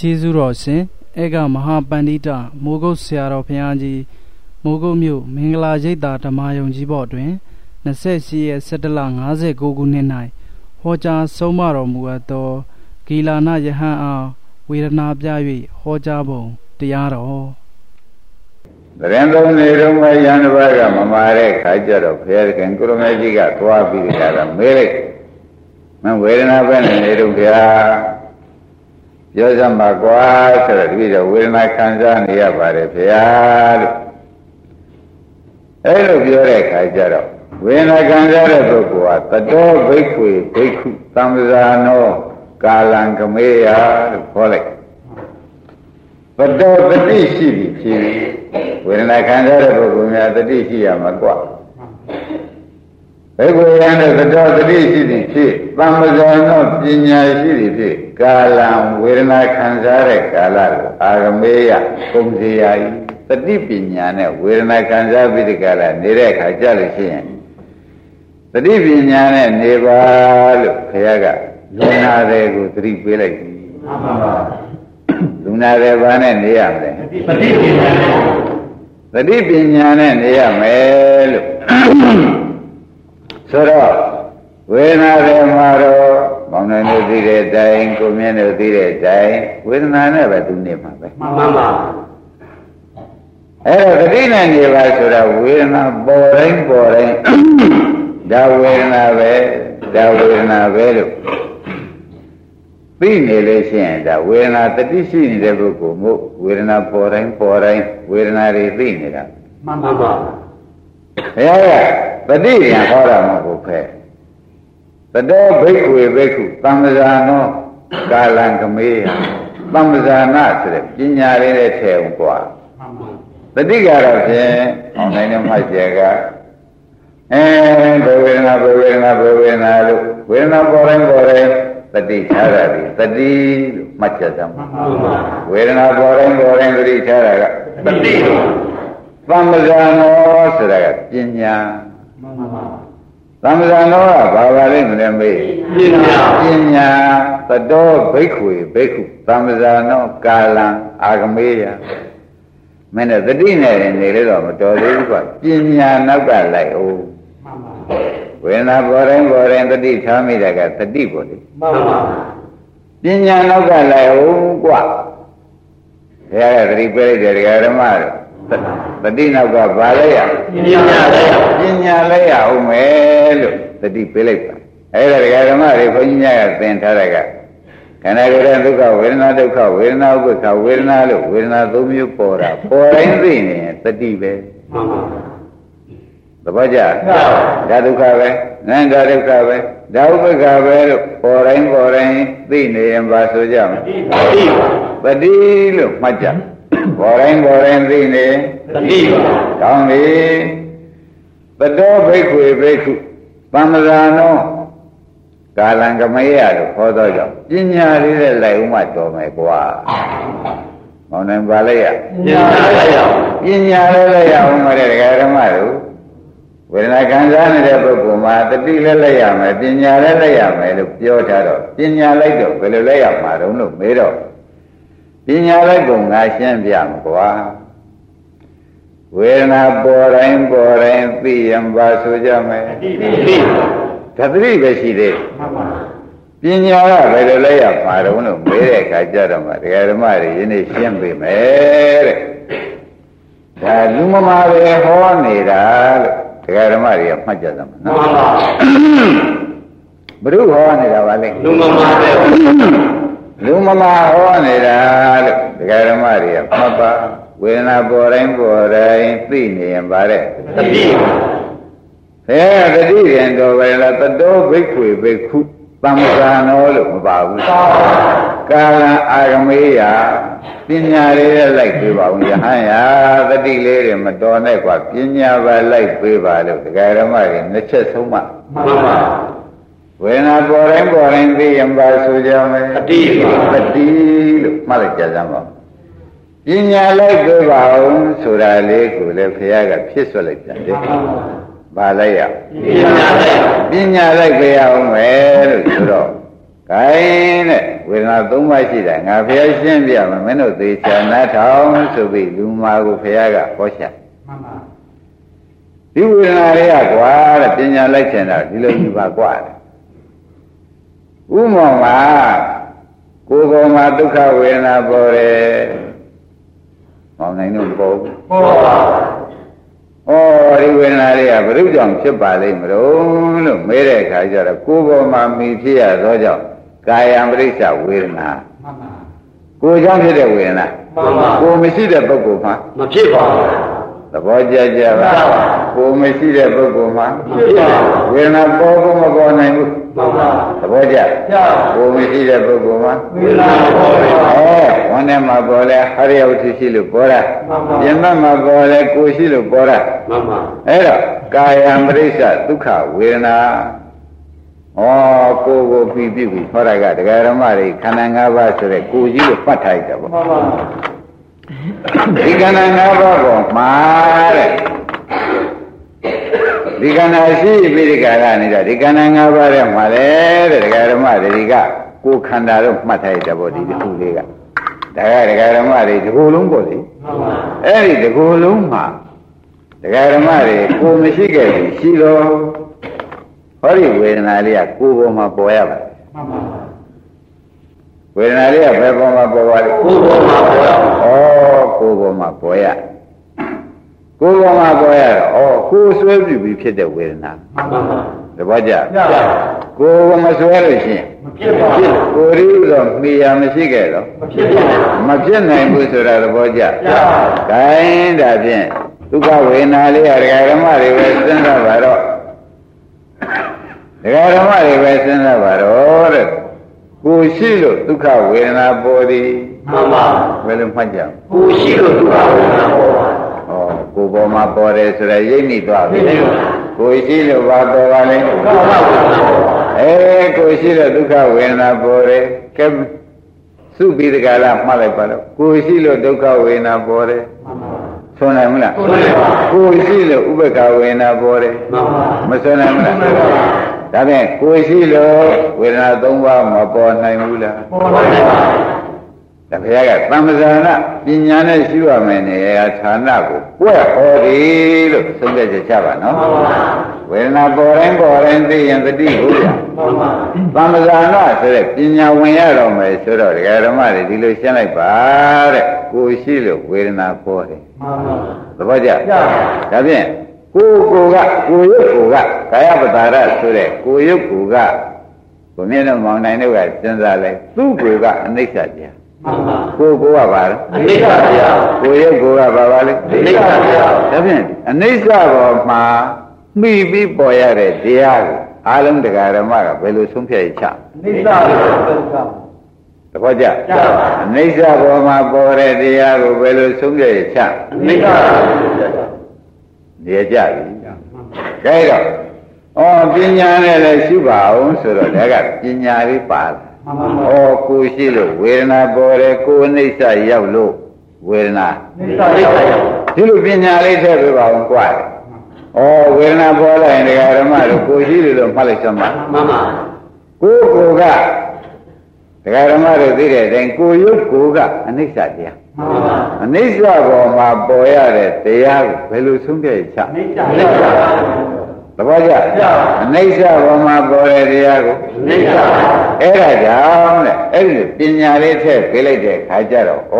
ကျေးဇူးတော်ရှင်ဧကမဟာပန္တိတမိုးကုတ်ဆရာတော်ဘုရားကြီးမိုးကုတ်မြို့မင်္ဂလာရိပ်သာဓမ္မယုံကြီးဘော်တွင်28ရက်17လ59ခုနှစ်၌ဟောကြားဆုံးမတော်မူအပ်သောဂီလာနယဟန်အားဝေဒနာပြ၍ဟောကြားပုံတရားတော်တရင်သုံးနေတော့မှယန္တဘကမမာတဲ့ခါကျတော့ဘုရားခင်ကိုရမေကြီးကသွားပြီးကြတာမေးလိုက်မဝေဒနာပဲနေတော့ဗျာ ပြောစမ်းပါကွာဆိုတော့ဒီတော့ဝေဒနာခံစားနေရပါတယ်ဗျာလို့အဲ့လိုပြောတဲ့ခါကျတော့ဝေဒနာခံစားတဲ့ပုဂ္ဂိုလ်ဟာတတောဘိက္ခွေဘိက္ခုသံဃာနောကာလံကမေယလို့ခေါ်လိုက်ပတောတတိရှိပြီဖြစ်ဝေဒနာခံစားတဲ့ပုဂ္ဂိုလ်များတတိရှိရမှာကွာဘေကုယံတဲ့သတောတတိရှိသည်ဖြစ်သံဃာနောပညာရှိသည်ဖြစ် ကာလံဝေဒနာခံစားတဲ့ကာလကိုအာဂမေယကုံစီယာဤတတိပညာနဲ့ဝေဒနာခံစားပြီးဒီကာလနေတဲ့အခါကြလို့ရှိရင်တတိပညာနဲ့နေပါလို့ခရကလူနာတွေကိုသတိပေးလိုက်ပြီမှန်ပါပါလူနာတွေဘာနဲ့နေရမလဲတတိပညာသတိပညာနဲ့နေရမယ်လို့ဆိုတော့ဝေဒနာတွေမှာတော့ မောင်နှံတို့သိတဲ့အတိုင်းကိုမြင့်တို့သိတဲ့အတိုင်းဝေဒနာနဲ့ပဲသူနေမှာပဲမှန်ပါပါအဲ့တော့သတိနဲ့နေပါဆိုတာဝေဒနာပေါ်တိုင်းပေါ်တိုင်းဒါဝေဒနာပဲဒါဝေဒနာပဲလို့သိနေလို့ရှိရင်ဒါဝေဒနာတတိရှိနေတဲ့ပုဂ္ဂိုလ်မို့ဝေဒနာပေါ်တိုင်းပေါ်တိုင်းဝေဒနာတွေသိနေတာမှန်ပါပါဘုရားကပฏิညာဟောတာမဟုတ်ဖဲ တတောဘိက္ခွေဘိက္ခုသံဃာနောကာလံကမေယသံဃာနာဆိုတဲ့ပညာလေးနဲ့ထည့်အောင်กว่าတတိကတော့ဖြင့်အောင်နိုင်တဲ့မှတ်ကျကအဲဘဝေဒနာဘဝေဒနာဘဝေဒနာလို့ဝေဒနာပေါ်တိုင်းပေါ်တိုင်းတတိထားတာဒီတတိလို့မှတ်ချက်သမှာဝေဒနာပေါ်တိုင်းပေါ်တိုင်းတတိထားတာကတတိသံဃာနောဆိုတာကပညာမှန်ပါ သမ္မာနောကဘာပါလိမ့်မလဲမေးပညာပညာသတောဘိက္ခွေဘိက္ခုသမ္မာနောကာလံအာဂမေယမင်းတို့တတိနဲ့နေလေတော့မတော်သေးဘူးကွာပညာနောက်ကလိုက်အောင်ဝေဒနာပေါ်တိုင်းပေါ်တိုင်းတတိထားမိတာကတတိပေါ်လေမှန်ပါပညာနောက်ကလိုက်အောင်ကွာဘုရားကတတိပြလိုက်တယ်ဒကာဓမ္မတို့ တတိနောက်ကဘာလဲရပညာလဲရပညာလဲရအောင်မယ်လို့တတိပေးလိုက်ပါအဲ့ဒါဒကာဓမ္မတွေခွန်ကြီးများကသင်ထားတဲ့ကခန္ဓာကိုယ်ရဲ့ဒုက္ခဝေဒနာဒုက္ခဝေဒနာဥပ္ပခဝေဒနာလို့ဝေဒနာသုံးမျိုးပေါ်တာပေါ်တိုင်းသိနေရင်တတိပဲမှန်ပါသဘောကျဒါဒုက္ခပဲနန္ဒဒုက္ခပဲဒါဥပ္ပခပဲလို့ပေါ်တိုင်းပေါ်တိုင်းသိနေရင်ပါဆိုကြမယ်တတိလို့မှတ်ကြ ပေါ်တိုင်းပေါ်တိုင်းသိနေသတိပါကောင်းပြီပတောဘိက္ခွေဘိက္ခုပမ္မရာနောကာလံကမယလို့ခေါ်တော့ကြောင့်ပညာလေးနဲ့လိုက်ဦးမှတော်မယ်ကွာမောင်နိုင်ပါလိုက်ရပညာလေးရပညာလေးလိုက်ရအောင်မတဲ့ဒကာဓမ္မတို့ဝေဒနာခံစားနေတဲ့ပုဂ္ဂိုလ်မှာတတိလည်းလိုက်ရမယ်ပညာလည်းလိုက်ရမယ်လို့ပြောထားတော့ပညာလိုက်တော့ဘယ်လိုလိုက်ရမှာတုံးလို့မေးတော့ ပညာလိုက်ပုံငါရှင်းပြမှာကွာဝေဒနာပေါ်တိုင်းပေါ်တိုင်းသိရင်ပါဆိုကြမယ်သိသတိပဲရှိသေးပညာကဘယ်လိုလဲရမှာတော့လို့မေးတဲ့အခါကျတော့မှတရားဓမ္မတွေယနေ့ရှင်းပေးမယ်တဲ့ဒါလူမမာပဲဟောနေတာလို့တရားဓမ္မတွေကမှတ်ကြသမှာနော်ဘုရုဟောနေတာပါလေလူမမာပဲ လူမမာဟောနေတာလို့ဒကာဓမ္မတွေကမှတ်ပါဝေဒနာပေါ်တိုင်းပေါ်တိုင်းသိနေရင်ဗါတဲ့တတိအဲတတိရင်တော်ပဲလားတတောဘိက္ခွေဘိက္ခုသံဃာနောလို့မပါဘူးကာလအာဂမေယပညာလေးလည်းလိုက်ပေးပါဦးယဟန်ယာတတိလေးတွေမတော်နဲ့กว่าပညာပဲလိုက်ပေးပါလို့ဒကာဓမ္မတွေနှစ်ချက်ဆုံးမှမှန်ပါ ဝေဒနာပေါ်တိုင်းပေါ်တိုင်းသိရင်ပါဆိုကြမယ်အတိပါအတိလို့မှတ်လိုက်ကြစမ်းပါပညာလိုက်ပြပါအောင်ဆိုတာလေးကိုလည်းဘုရားကဖြစ်ဆွလိုက်ပြန်တယ်။ဘာလိုက်ရပညာလိုက်ပညာလိုက်ပြရအောင်မယ်လို့ဆိုတော့ခိုင်းတဲ့ဝေဒနာ၃ပါးရှိတာငါဖះရှင်းပြမယ်မင်းတို့သေချာနားထောင်ဆိုပြီးလူမာကိုဖះကဟောချမှန်ပါဒီဝေဒနာတွေကကွာတဲ့ပညာလိုက်ချင်တာဒီလိုယူပါကွာတဲ့ ဥမောင်ကကိုယ်ပေါ်မှာဒုက္ခဝေဒနာပေါ်တယ်မောင်နိုင်တို့ပေါ်ဘူးပေါ်ပါဩဒီဝေဒနာတွေကဘုရုကြောင့်ဖြစ်ပါလိမ့်မလို့လို့မေးတဲ့အခါကျတော့ကိုယ်ပေါ်မှာမိဖြစ်ရသောကြောင့်ကာယံပရိစ္ဆဝေဒနာမှန်ပါကိုယ်ကြောင့်ဖြစ်တဲ့ဝေဒနာမှန်ပါကိုယ်မရှိတဲ့ပုဂ္ဂိုလ်မှာမဖြစ်ပါဘူးသဘောကျကြပါ ကိုမရှိတဲ့ပုဂ္ဂိုလ်မှာဝေဒနာပေါ်ဖို့မပေါ်နိုင်ဘူးမှန်ပါသဘောကျကိုမရှိတဲ့ပုဂ္ဂိုလ်မှာဝေဒနာပေါ်ပါအဲဝန်ထဲမှာပေါ်လဲဟရိယဝတ္ထုရှိလို့ပေါ်တာပြင်မမှာပေါ်လဲကိုရှိလို့ပေါ်တာမှန်ပါအဲ့တော့ကာယံပရိစ္ဆဒုက္ခဝေဒနာဩကိုကိုပြီးပြီဟောတာကတရားဓမ္မတွေခန္ဓာ၅ပါးဆိုတဲ့ကိုကြီးကိုပတ်ထားလိုက်တာပေါ့မှန်ပါဒီကဏ္ဍ၅ပါးကိုမှာတဲ့ ဒီကဏ္ဍရှိပြီးဒီကာလနေတာဒီကဏ္ဍ၅ပါးတဲ့မှာလေတဲ့ဒကာဓမ္မတွေကကိုယ်ခန္ဓာတော့မှတ်ထားရတဲ့ဘောဒီတစ်ခုလေးကဒါကဒကာဓမ္မတွေဒီကိုယ်လုံးပေါ့လေအဲ့ဒီဒီကိုယ်လုံးမှာဒကာဓမ္မတွေကိုယ်မရှိခဲ့ဘူးရှိတော့ဟောဒီဝေဒနာလေးကကိုယ်ပေါ်မှာပေါ်ရပါတယ်မှန်ပါဝေဒနာလေးကဘယ်ပေါ်မှာပေါ်ပါလဲကိုယ်ပေါ်မှာပေါ်ရဩကိုယ်ပေါ်မှာပေါ်ရ ကိုယ်ပေါ်မှာပေါ်ရတော့ဩကိုယ်ဆွဲပြုပြီးဖြစ်တဲ့ဝေဒနာမှန်ပါပါတပည့်ကြကိုယ်မဆွဲလို့ရှိရင်မဖြစ်ပါဘူးကိုယ်ရီတော့မိယာမရှိခဲ့တော့မဖြစ်ပါဘူးမဖြစ်နိုင်ဘူးဆိုတာသဘောကျဂိုင်းဒါဖြင့်ဒုက္ခဝေဒနာလေးရဒကာဓမ္မတွေပဲစဉ်းစားပါတော့ဒကာဓမ္မတွေပဲစဉ်းစားပါတော့တဲ့ကိုရှိလို့ဒုက္ခဝေဒနာပေါ်သည်မှန်ပါဘယ်လိုမှတ်ကြကိုရှိလို့ဒုက္ခဝေဒနာပေါ် ပါဩကိုပေါ်မှာပေါ်တယ်ဆိုရရိပ်မိသွားပြီကိုရှိလို့ဘာပေါ်ပါလဲဒုက္ခဝေဒနာပေါ်အဲကိုရှိလို့ဒုက္ခဝေဒနာပေါ်တယ်ကဲစုပြီးတကလားမှတ်လိုက်ပါတော့ကိုရှိလို့ဒုက္ခဝေဒနာပေါ်တယ်ဆိုနိုင်မလားကိုရှိလို့ဥပ္ပခဝေဒနာပေါ်တယ်မဆိုနိုင်မလားဒါဖြင့်ကိုယ်ရှိလို့ဝေဒနာ၃ပါးမပေါ်နိုင်ဘူးလားပေါ်ပါဘူး ဒါဘုရားကသံဃာနာပညာနဲ့ရှိရမယ်နေရာဌာနကိုကိုယ်ဟောတယ်လို့သုံးသက်ချက်ချပါနော်ဝေဒနာပေါ်တိုင်းပေါ်တိုင်းသိရင်တတိဟုတ်ရသံဃာနာဆိုတဲ့ပညာဝင်ရတော့မယ်ဆိုတော့ဒကာဓမ္မတွေဒီလိုရှင်းလိုက်ပါတဲ့ကိုယ်ရှိလို့ဝေဒနာပေါ်တယ်သဘောကျဒါဖြင့်ကိုကိုကကိုရုပ်ကိုကကာယပတာရဆိုတဲ့ကိုရုပ်ကိုကကိုမြင့်တော်မောင်နိုင်တို့ကစဉ်းစားလိုက်သူ့ကိုကအနိစ္စတရားမှန်ပါ ကိုကိုကပါလားအနိစ္စတရားကိုရုပ်ကိုကပါပါလေအနိစ္စတရားဒါဖြင့်အနိစ္စဘောမှာမိပြီးပေါ်ရတဲ့တရားကိုအာလုံးတရားဓမ္မကဘယ်လိုဆုံးဖြတ်ရချအနိစ္စဘောဒုက္ခတပည့်ကြအနိစ္စဘောမှာပေါ်တဲ့တရားကိုဘယ်လိုဆုံးဖြတ်ရချအနိစ္စနေကြပြီကဲတော့ဩပညာနဲ့လည်းရှုပါအောင်ဆိုတော့ဒါကပညာလေးပါ ဩကိုရှိလို့ဝေဒနာပေါ်တယ်ကိုအိဋ္ဌရောက်လို့ဝေဒနာအိဋ္ဌရောက်ဒီလိုပညာလေးထည့်ပြပါအောင်ကြွားတယ်ဩဝေဒနာပေါ်လာရင်ဒကာဓမ္မတို့ကိုရှိလို့လို့မှတ်လိုက်စမ်းပါမှန်ပါကိုကိုကဒကာဓမ္မတို့သိတဲ့အတိုင်းကိုရုပ်ကိုကအနိစ္စတရားအနိစ္စဘောမှာပေါ်ရတဲ့တရားကိုဘယ်လိုဆုံးဖြတ်ချအနိစ္စ သဘောကျအနိစ္စဘောမှာပေါ်တဲ့တရားကိုအနိစ္စအဲ့ဒါကြောင့်တဲ့အဲ့ဒီပညာလေးထည့်ပေးလိုက်တဲ့ခါကျတော့ဩ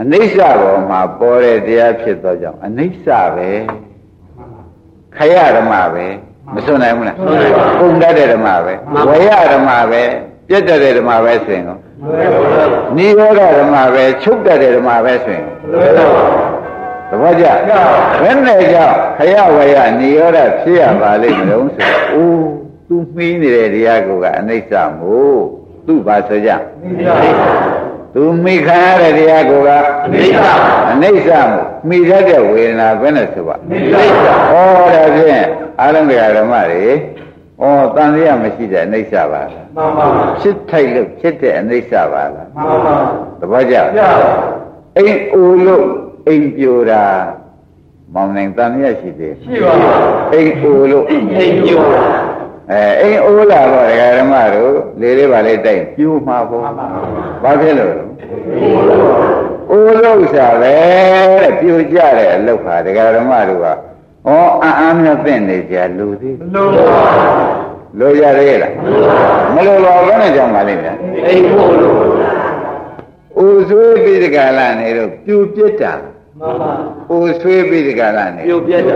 အနိစ္စဘောမှာပေါ်တဲ့တရားဖြစ်သောကြောင့်အနိစ္စပဲခရဓမ္မပဲမစွန့်နိုင်ဘူးလားပုံတတ်တဲ့ဓမ္မပဲဝေယဓမ္မပဲပြတ်တဲ့ဓမ္မပဲဆိုရင်ကောနိရောဓဓမ္မပဲချုပ်တတ်တဲ့ဓမ္မပဲဆိုရင် သဘောကျဘယ်နဲ့ကြောင့်ခရဝရနိရောဓဖြစ်ရပါလိမ့်မလို့ဆိုအိုးသူမှီးနေတဲ့တရားကအနိစ္စမို့သူ့ပါဆိုကြသူမိခံရတဲ့တရားကအနိစ္စအနိစ္စမို့မိတတ်တဲ့ဝေဒနာဘယ်နဲ့ဆိုပါအနိစ္စဩဒါဖြင့်အာရုံဓမ္မတွေဩတန်ရမရှိတဲ့အနိစ္စပါလားမှန်ပါဖြစ်ထိုက်လို့ဖြစ်တဲ့အနိစ္စပါလားမှန်ပါသဘောကျအိမ်အိုလို့ အိမ်ပြိုတာမောင်နိုင်တန်ရရှိသေးရှိပါဘူးအိမ်အိုလို့အိမ်ပြိုတာအဲအိမ်အိုးလာတော့ဒကာဓမ္မတို့လေလေးပါလေးတိုက်ပြူမှာပေါ့ဘာဖြစ်လို့အိုးလို့စားပဲတဲ့ပြူကြတဲ့အလုပ်ဟာဒကာဓမ္မတို့ကဩအံ့အားမြတ်သိနေကြလူသေးလို့လို့ရရဲလားမလို့ပါဘယ်နဲ့ကြောင့်ပါလိမ့်မယ်အိမ်ဖို့လို့အိုးဆွေးပြီးဒီကလာနေတော့ပြူပြစ်တာ မှန်ပါအိုးဆွေးပြီးဒီကလာနေပြူပြစ်တာ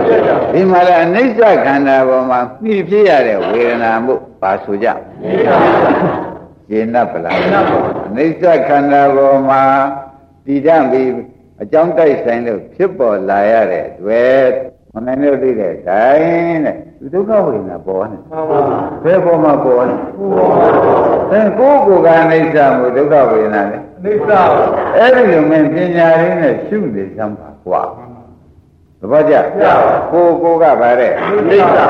ဒီမှာလည်းအနိစ္စခန္ဓာပေါ်မှာပြည့်ပြည့်ရတဲ့ဝေဒနာမှုပါဆိုကြရှင်း납ပလားအနိစ္စခန္ဓာပေါ်မှာတည်တံ့ပြီးအကြောင်းတိုက်ဆိုင်လို့ဖြစ်ပေါ်လာရတဲ့တွေ့မနိုင်လို့သိတဲ့တိုင်းတဲ့ဒုက္ခဝေဒနာပေါ်နေဘယ်ပေါ်မှာပေါ်နေ အဲကိုယ်ကိုယ်ကအနိစ္စမှုဒုက္ခဝေဒနာလေအနိစ္စအဲ့ဒီလိုမင်းပညာရင်းနဲ့ရှုနေစမ်းပါကွာသဘောကျကိုကိုကဗါတဲ့အိဋ္ဌ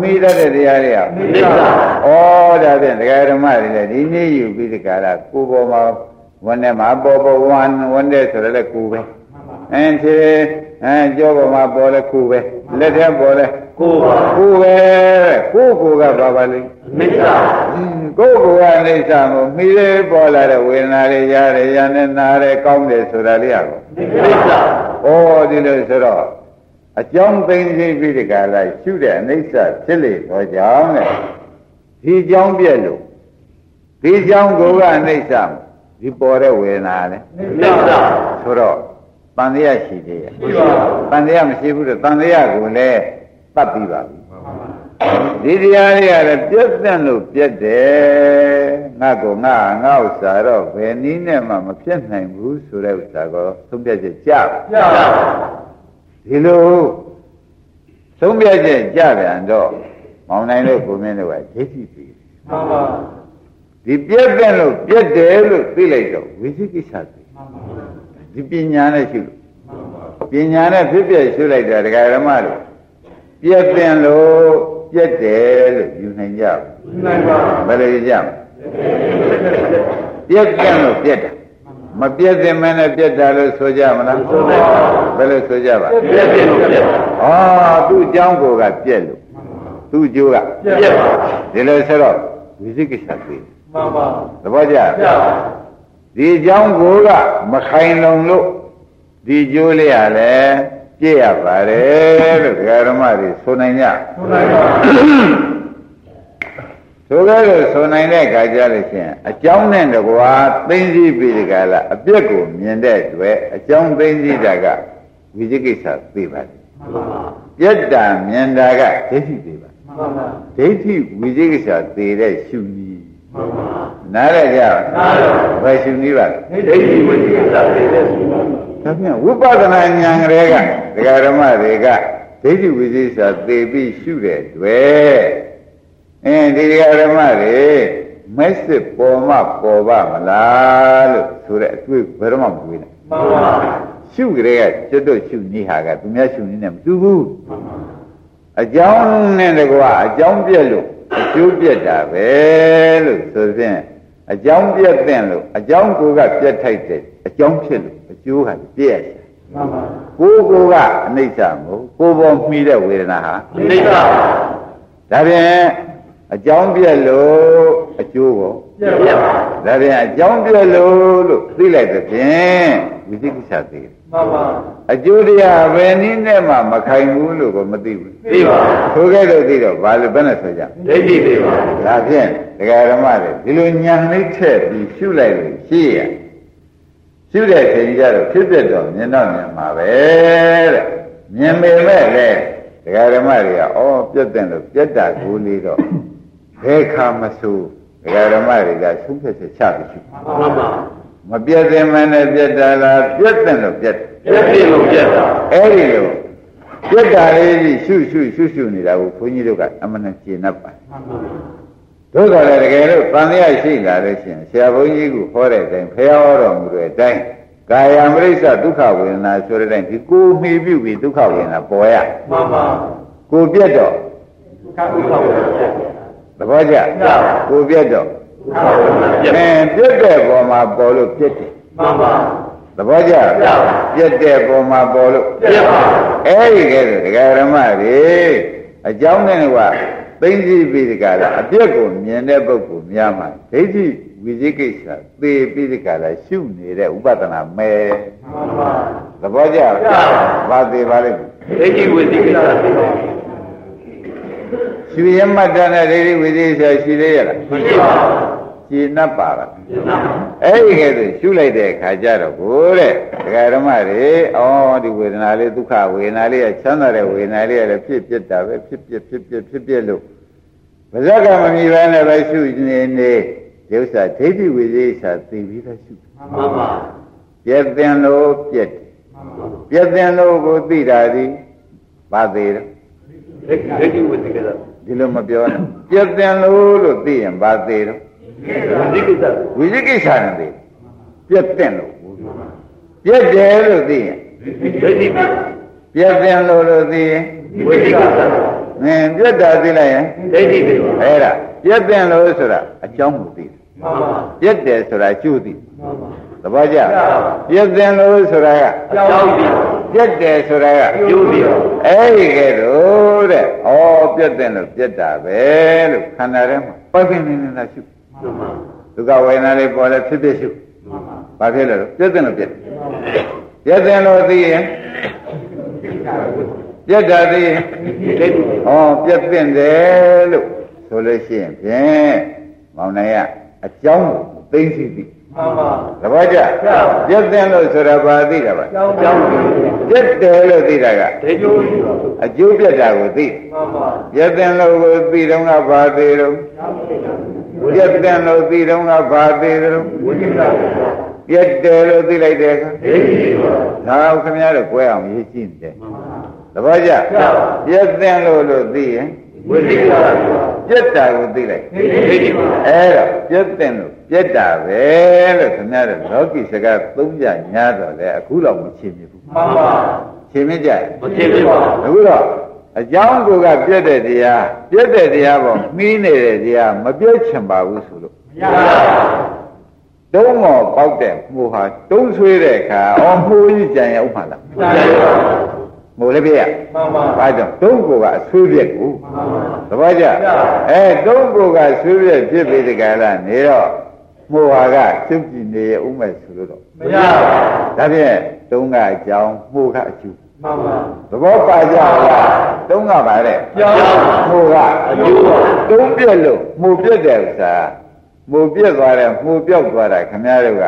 မိတတ်တဲ့တရားတွေကအိဋ္ဌဩဒါဖြင့်ဒကာဓမ္မတွေလည်းဒီနေ့ယူပြီးဒီကရာကိုပေါ်မှာဝန်နဲ့မှာပေါ်ပေါ်ဝန်ဝန်တဲ့ဆိုရလဲကိုပဲအင်းဖြေအဲကြောပေါ်မှာပေါ်လဲကိုပဲလက်ထဲပေါ်လဲကိုပါကိုပဲကိုကိုကဘာပါလိမ့်အိဋ္ဌ ကိုကိုကအိဋ္ဌမို့မိလေးပေါ်လာတဲ့ဝေဒနာတွေရတယ်ရနဲ့နာတယ်ကောင်းတယ်ဆိုတာလေးရကောအိဋ္ဌဩဒီလိုဆိုတော့အကြောင်းသိသိပြီးဒီကလာရှုတဲ့အနိစ္စဖြစ်လေတော့ကြောင်းတဲ့ဒီကြောင်းပြက်လို့ဒီကြောင်းကိုကအနိစ္စဒီပေါ်တဲ့ဝေဒနာလေအနိစ္စဆိုတော့တန်တရားရှိသေးရဲ့တန်တရားမရှိဘူးတော့တန်တရားကိုလည်းတတ်ပြီးပါပြီ ဒီတရားတွေကလည်းပြည့်တဲ့လို့ပြည့်တယ်ငါကငါငါဥစ္စာတော့ဘယ်နည်းနဲ့မှမဖြစ်နိုင်ဘူးဆိုတဲ့ဥစ္စာကိုသုံးပြချက်ကြားကြားဒီလိုသုံးပြချက်ကြပြန်တော့မောင်နိုင်လို့ကိုမင်းတို့ကဒိဋ္ဌိပြီမှန်ပါဒီပြက်တဲ့လို့ပြက်တယ်လို့သိလိုက်တော့ဝိသိကိစ္စသိမှန်ပါဒီပညာနဲ့ရှုလို့ပညာနဲ့ဖြစ်ပြရှုလိုက်တာဒကာရမတို့ပြက်တဲ့လို့ ပြက်တယ်လို့ယူနိုင်ကြဘူးနိုင်ပါဘယ်လိုယူကြမလဲပြက်တဲ့လို့ပြက်တာမပြည့်စင်မနဲ့ပြက်တာလို့ဆိုကြမလားဆိုပါဘယ်လိုဆိုကြပါပြက်တယ်လို့ပြက်ဟောသူ့အကြောင်းကိုကပြက်လို့သူ့အကျိုးကပြက်ပါဒီလိုဆိုတော့ဝိသိကိစ္စသိမှန်ပါသဘောကျပြပါဒီအကြောင်းကိုကမခိုင်လုံလို့ဒီကျိုးလေးရလဲ ပြည့်ရပါတယ်လို့ဒကာဓမ္မတွေဆိုနိုင်ကြဆိုနိုင်ပါဆိုကြလို့ဆိုနိုင်တဲ့အခါကျလို့ရှိရင်အကြောင်းနဲ့တကွာသိသိပြီးဒီကလာအပြက်ကိုမြင်တဲ့အတွက်အကြောင်းသိသိတာကဝိသိကိစ္စသိပါတယ်ပြက်တာမြင်တာကဒိဋ္ဌိသိပါဒိဋ္ဌိဝိသိကိစ္စသိတဲ့ရှုနည်းနားရကြနားတော့ဘယ်ရှုနည်းပါလဲဒိဋ္ဌိဝိသိကိစ္စသိတဲ့ရှုနည်း ဒါပြန်ဝိပဿနာဉာဏ်ကလေးကဒကာဓမ္မတွေကဒိဋ္ဌိဝိသိကိစ္စသိပြီးရှုတဲ့တွေ့အင်းဒီဓမ္မတွေမက်စစ်ပေါ်မှပေါ်ပါမလားလို့ဆိုတဲ့အတွေ့ဘယ်တော့မှမတွေ့နဲ့မှန်ပါရှုကြတဲ့ကကျွတ်တို့ရှုနေဟာကသူများရှုနေနဲ့မတူဘူးမှန်ပါအကြောင်းနဲ့တကွာအကြောင်းပြက်လို့အကျိုးပြက်တာပဲလို့ဆိုရင်အကြောင်းပြက်တဲ့လို့အကြောင်းကိုကပြက်ထိုက်တယ်အကြောင်းဖြစ်လို့ အကျိုးကပြက်တယ်မှန်ပါကိုယ်ကိုကအနိစ္စမဟုတ်ကိုယ်ပေါ်မှီတဲ့ဝေဒနာဟာအနိစ္စဒါဖြင့်အကြောင်းပြက်လို့အကျိုးကိုပြက်ပါဒါပြန်အကြောင်းပြက်လို့လို့သိလိုက်တဲ့ဖြင့်ဝိသိကိစ္စသိတယ်မှန်ပါအကျိုးတရားဘယ်နည်းနဲ့မှမခိုင်ဘူးလို့ကိုမသိဘူးသိပါဆိုခဲ့လို့သိတော့ဘာလို့ဘယ်နဲ့ဆိုကြဒိဋ္ဌိသိပါဒါဖြင့်ဒကာဓမ္မတွေဒီလိုညံလေးထည့်ပြီးရှုလိုက်လို့ရှိရ ရှုတဲ့ချိန်ကျတော့ဖြစ်ဖြစ်တော့မြင်တော့မြင်မှာပဲတဲ့မြင်ပေမဲ့လေဒကာဓမ္မတွေကဩပြတ်တဲ့လို့ပြတ်တာကိုလေးတော့ဘယ်ခါမဆိုဒကာဓမ္မတွေကဆုံးဖြတ်ချက်ချပြီးရှုမှန်ပါမပြတ်တဲ့မနဲ့ပြတ်တာလားပြတ်တဲ့လို့ပြတ်ပြတ်တယ်လို့ပြတ်တာအဲ့ဒီလိုပြတ်တာလေးကြီးရှုရှုရှုရှုနေတာကိုဘုန်းကြီးတို့ကအမှန်နဲ့ရှင်း납ပါ တို့ကလည်းတကယ်လို့တန်တရားရှိလာလို့ရှိရင်ဆရာဘုန်းကြီးကဟောတဲ့အတိုင်းဖះဟောတော်မူတဲ့အတိုင်းကာယမရိစ္ဆဒုက္ခဝေဒနာဆိုတဲ့အတိုင်းဒီကိုမှီပြုပြီးဒုက္ခဝေဒနာပေါ်ရမှန်ပါကိုပြတ်တော့ဒုက္ခဝေဒနာသဘောကျကိုပြတ်တော့အဲပြတ်တဲ့ပုံမှာပေါ်လို့ပြတ်တယ်မှန်ပါသဘောကျပြတ်တဲ့ပုံမှာပေါ်လို့ပြတ်ပါအဲ့ဒီကဲဒကာရမတွေအကြောင်းနဲ့က သိသိပြီးဒီကလာအပြက်ကိုမြင်တဲ့ပုဂ္ဂိုလ်များမှာဒိဋ္ဌိဝိသိကိစ္စသေပြီးဒီကလာရှုနေတဲ့ဥပဒနာမဲသဘောကျလားဘာသေးပါလိမ့်ဒိဋ္ဌိဝိသိကိစ္စသိပါဘူးရှုရမှတ်တဲ့ဒိဋ္ဌိဝိသိကိစ္စရှိသေးရလားမရှိပါဘူး ရှင်း납ပါလားရှင်းပါဘူးအဲ့ဒီကဲဆိုရှုလိုက်တဲ့အခါကျတော့ကိုတဲ့ဒကာဓမ္မတွေဩဒီဝေဒနာလေးဒုက္ခဝေဒနာလေးကချမ်းသာတဲ့ဝေဒနာလေးကလည်းဖြစ်ဖြစ်တာပဲဖြစ်ဖြစ်ဖြစ်ဖြစ်ဖြစ်ဖြစ်လို့ဗဇက်ကမမြည်ဘဲနဲ့ပဲရှုနေနေဒီဥစ္စာဒိဋ္ဌိဝိသေစာသိပြီးသားရှုမှန်ပါပြည့်တင်လို့ပြည့်တယ်ပြည့်တင်လို့ကိုသိတာဒီဘာသေးတယ်ဒိဋ္ဌိဝိသိကိစ္စဒီလိုမပြောနဲ့ပြည့်တင်လို့လို့သိရင်ဘာသေးတော့ ဝိသိကိစ္စဝိသိကိစ္စနဲ့သိပြည့်တင်လို့ပြည့်တယ်လို့သိရင်ဒိဋ္ဌိပြည့်တင်လို့လို့သိရင်ဝိသိကိစ္စငင်ပြည့်တာသိလိုက်ရင်ဒိဋ္ဌိသိပါအဲ့ဒါပြည့်တင်လို့ဆိုတာအကြောင်းကိုသိတယ်မှန်ပါပြည့်တယ်ဆိုတာကျိုးသိမှန်ပါသဘောကျပြည့်တင်လို့ဆိုတာကကြောင်းပြီပြည့်တယ်ဆိုတာကကျိုးပြီအဲ့ဒီကဲတော့တဲ့ဩပြည့်တင်လို့ပြည့်တာပဲလို့ခန္ဓာထဲမှာပိုက်ပင်နေနေတာရှုမှန်ပါ ဒုက္ခဝေဒနာလေးပေါ်လဲဖြစ်ဖြစ်ရှုမှန်ပါဘာဖြစ်လဲတော့ပြည့်တင်လို့ပြည့်ပြည့်တင်လို့သိရင်ပြည့်တာသိရင်ဒိဋ္ဌိဩပြည့်တင်တယ်လို့ဆိုလို့ရှိရင်ဖြင့်မောင်နိုင်ရအကြောင်းကိုသိသိသိမှန်ပါသဘောကျပြည့်တင်လို့ဆိုတာဘာသိတာပါကြောင်းကြောင်းပြီပြည့်တယ်လို့သိတာကဒိဋ္ဌိဝိသိပါဘူးအကျိုးပြတ်တာကိုသိမှန်ပါပြည့်တင်လို့ကိုသိတော့ကဘာသေးတော့ ပြည့်တင်လို့သိတော့ကဘာသေးတော့ဝိသိကိစ္စပြည့်တယ်လို့သိလိုက်တဲ့အခါဒိဋ္ဌိပါဒါကိုခင်ဗျားတို့ကြွဲအောင်ရေးကြည့်နေတယ်မှန်ပါသဘောကျပြည့်တင်လို့လို့သိရင်ဝိသိကိစ္စပြည့်တာကိုသိလိုက်ဒိဋ္ဌိပါအဲ့တော့ပြည့်တင်လို့ပြည့်တာပဲလို့ခင်ဗျားတို့လောကီစကားသုံးပြညာတော့လေအခုတော့မချင်မြဘူးမှန်ပါချင်မြကြရဲ့မသိပြီပါအခုတော့ အကြောင်းကိုကပြည့်တဲ့တရားပြည့်တဲ့တရားပေါ့မှီးနေတဲ့တရားမပြည့်ချင်ပါဘူးဆိုလို့မရပါတုံးမော်ပေါက်တဲ့မှုဟာတုံးဆွေးတဲ့အခါအော်မှုကြီးကြံရဥမှန်လားဘူးမရပါမို့လည်းပြရမှန်ပါဘာကြောင့်တုံးကိုကအဆွေးပြက်ကိုမှန်ပါသဘောကျအဲတုံးကိုကဆွေးပြက်ဖြစ်ပြီးဒီကလာနေတော့မှုဟာကကျုပ်ကြည့်နေရဥမဲ့ဆိုလို့တော့မရပါဒါဖြင့်တုံးကအကြောင်းမှုကအကျိုး မှန်ပါသဘောပါကြလားတုံးကပါတဲ့ကြောင်းမှုကအကျိုးတုံးပြက်လို့မှုပြက်တဲ့ဥစ္စာမှုပြက်သွားတယ်မှုပြောက်သွားတာခင်ဗျားတို့က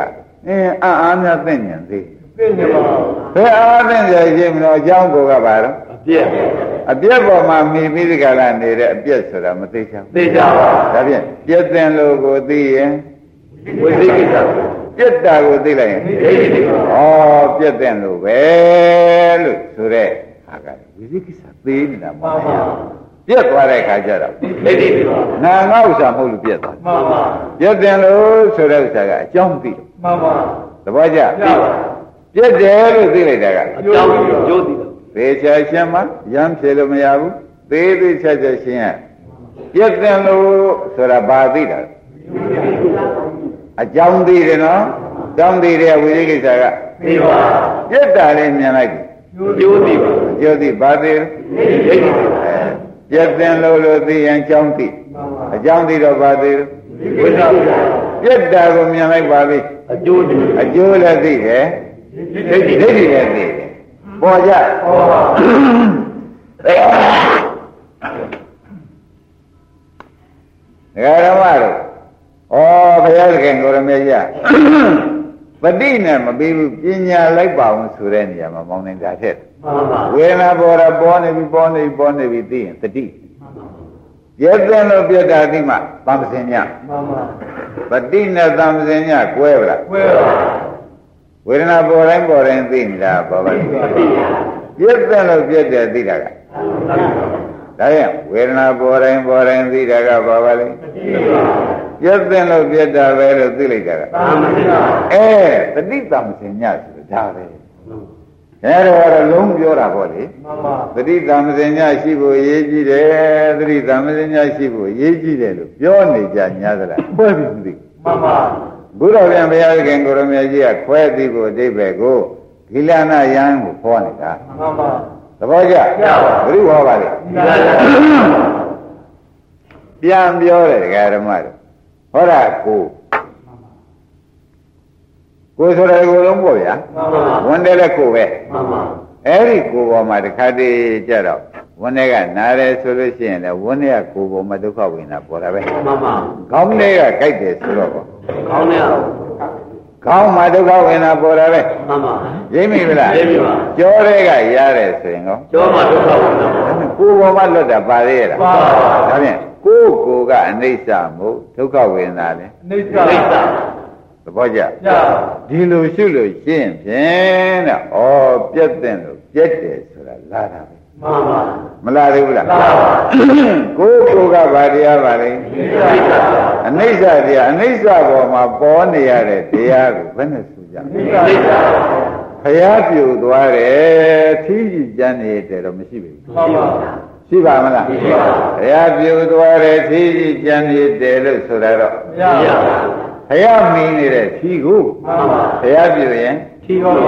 အင်းအာအားများသိဉာဏ်သေးသိနေပါဘယ်အားသိဉာဏ်ရှိမလို့အကြောင်းကိုကပါတော့အပြည့်အပြက်ပေါ်မှာမိပြီးဒီကလာနေတဲ့အပြက်ဆိုတာမသိချင်သိကြပါဒါဖြင့်ပြက်တင်လို့ကိုသိရင်ဝိသိကိစ္စ ပြက်တာကိုသိလိုက်ရင်ဒိဋ္ဌိပါဩပြက်တင်လို့ပဲလို့ဆိုတဲ့ဟာကဝိသိကိစ္စသေးနေတာမမှဟုတ်န်ပါဘူးပြက်သွားတဲ့အခါကျတော့ဒိဋ္ဌိပါနာငါဥစ္စာမဟုတ်လို့ပြက်သွားမှန်ပါပြက်တင်လို့ဆိုတဲ့ဥစ္စာကအကြောင်းသိလို့မှန်ပါသဘောကျပြပါပြက်တယ်လို့သိလိုက်တာကအကြောင်းကျိုးတည်တယ်သေချာရှင်းမှရမ်းဖြေလို့မရဘူးသေးသေးချာချာရှင်းရပြက်တင်လို့ဆိုတာဘာသိတာလဲ အကြောင်းသိတယ်နော်အကြောင်းသိတဲ့ဝိသိကိစ္စကသိပါပြက်တာလေးမြင်လိုက်ပြီကျိုးတည်ပါအကျိုးသိဘာသိလဲဒိဋ္ဌိပါပြက်တင်လို့လို့သိရင်အကြောင်းသိအကြောင်းသိတော့ဘာသိလဲဝိသပြက်တာကိုမြင်လိုက်ပါပြီအကျိုးတည်အကျိုးလည်းသိတယ်ဒိဋ္ဌိဒိဋ္ဌိလည်းသိတယ်ပေါ်ကြဟောပါဒကာဓမ္မတို့ ဩဘုရားသခင်ကိုရမေကြီးပฏิနဲ့မပြီးဘူးပညာလိုက်ပါအောင်ဆိုတဲ့နေရာမှာမောင်းနေတာထက်မှန်ပါဝေဒနာပေါ်တာပေါ်နေပြီပေါ်နေပြီပေါ်နေပြီသိရင်တတိပြည့်တဲ့လို့ပြတ်တာသိမှသံသင်ညမှန်ပါပฏิနဲ့သံသင်ညကွဲဗလားဝဲပါဝေဒနာပေါ်တိုင်းပေါ်တိုင်းသိနေတာဘာပါလဲပြည့်တဲ့လို့ပြတ်တယ်သိတာကဒါရင်ဝေဒနာပေါ်တိုင်းပေါ်တိုင်းသိတာကဘာပါလဲပြ ည့်တဲ့လို့ပြတ်တာပဲလို့သိလိုက်တာကသာမဏေပါအဲတတိသံသင်ညဆိုတာဒါပဲအဲတော့လုံးပြောတာပေါ့လေမှန်ပါသတိသမ္ပဇဉ္ဇရှိဖို့အရေးကြီးတယ်သတိသမ္ပဇဉ္ဇရှိဖို့အရေးကြီးတယ်လို့ပြောနေကြညာသလားခွဲပြီးမသိမှန်ပါဘုရားပြန်ဘုရားခင်ကိုရမကြီးကခွဲသိဖို့အတိဘယ်ကိုဂိလနာယံကိုခေါ်နေတာမှန်ပါသဘောကျကျပါဘုရားဟောပါလေဒီလာလာဒပြန်ပြောတယ်ဒကာဓမ္မတို့ ဟောတာကိုကိုဆိုတဲ့ကိုလုံးပေါ့ဗျာမှန်ပါဝန်တယ်လည်းကိုပဲမှန်ပါအဲ့ဒီကိုပေါ်မှာတစ်ခါတည်းကြတော့ဝန်တွေကနားတယ်ဆိုလို့ရှိရင်လည်းဝန်တွေကကိုပေါ်မှာဒုက္ခဝေဒနာပေါ်တာပဲမှန်ပါခေါင်းတွေကကြိုက်တယ်ဆိုတော့ပေါ့ကောင်းနေရခေါင်းမှာဒုက္ခဝေဒနာပေါ်တာပဲမှန်ပါရိပ်မိဗလားရိပ်မိပါကြောတွေကရတယ်ဆိုရင်ကောကျောမှာဒုက္ခဝင်တာကိုယ်ပေါ်မှာလွတ်တာပါသေးရဲ့လားပါဒါဖြင့် ကိုယ်ကိုယ်ကအနိစ္စမို့ဒုက္ခဝေဒနာလေအိဋ္ဌိဋ္ဌသဘောကျညဒီလိုရှုလို့ရှင်းဖြင့်တဲ့ဩပြက်တဲ့လို့ပြက်တယ်ဆိုတာလာတာပဲမှန်ပါမလာသေးဘူးလားလာပါကိုယ်ကိုယ်ကဘာတရားပါလဲအိဋ္ဌိဋ္ဌအနိစ္စတရားအနိစ္စပေါ်မှာပေါ်နေရတဲ့တရားကိုဘယ်နဲ့ဆိုကြမလဲအိဋ္ဌိဋ္ဌဖျားပြူသွားတယ်သီးကြည်ကြမ်းနေတယ်တော့မရှိဘူးမှန်ပါ ရှိပါမလားရှိပါဘုရားပြုသွားတယ်သီးကြီးကြံနေတယ်လို့ဆိုတာတော့ရရဘုရားမင်းနေတဲ့သီးကိုမှန်ပါဘုရားပြုရင်ထီပါပါ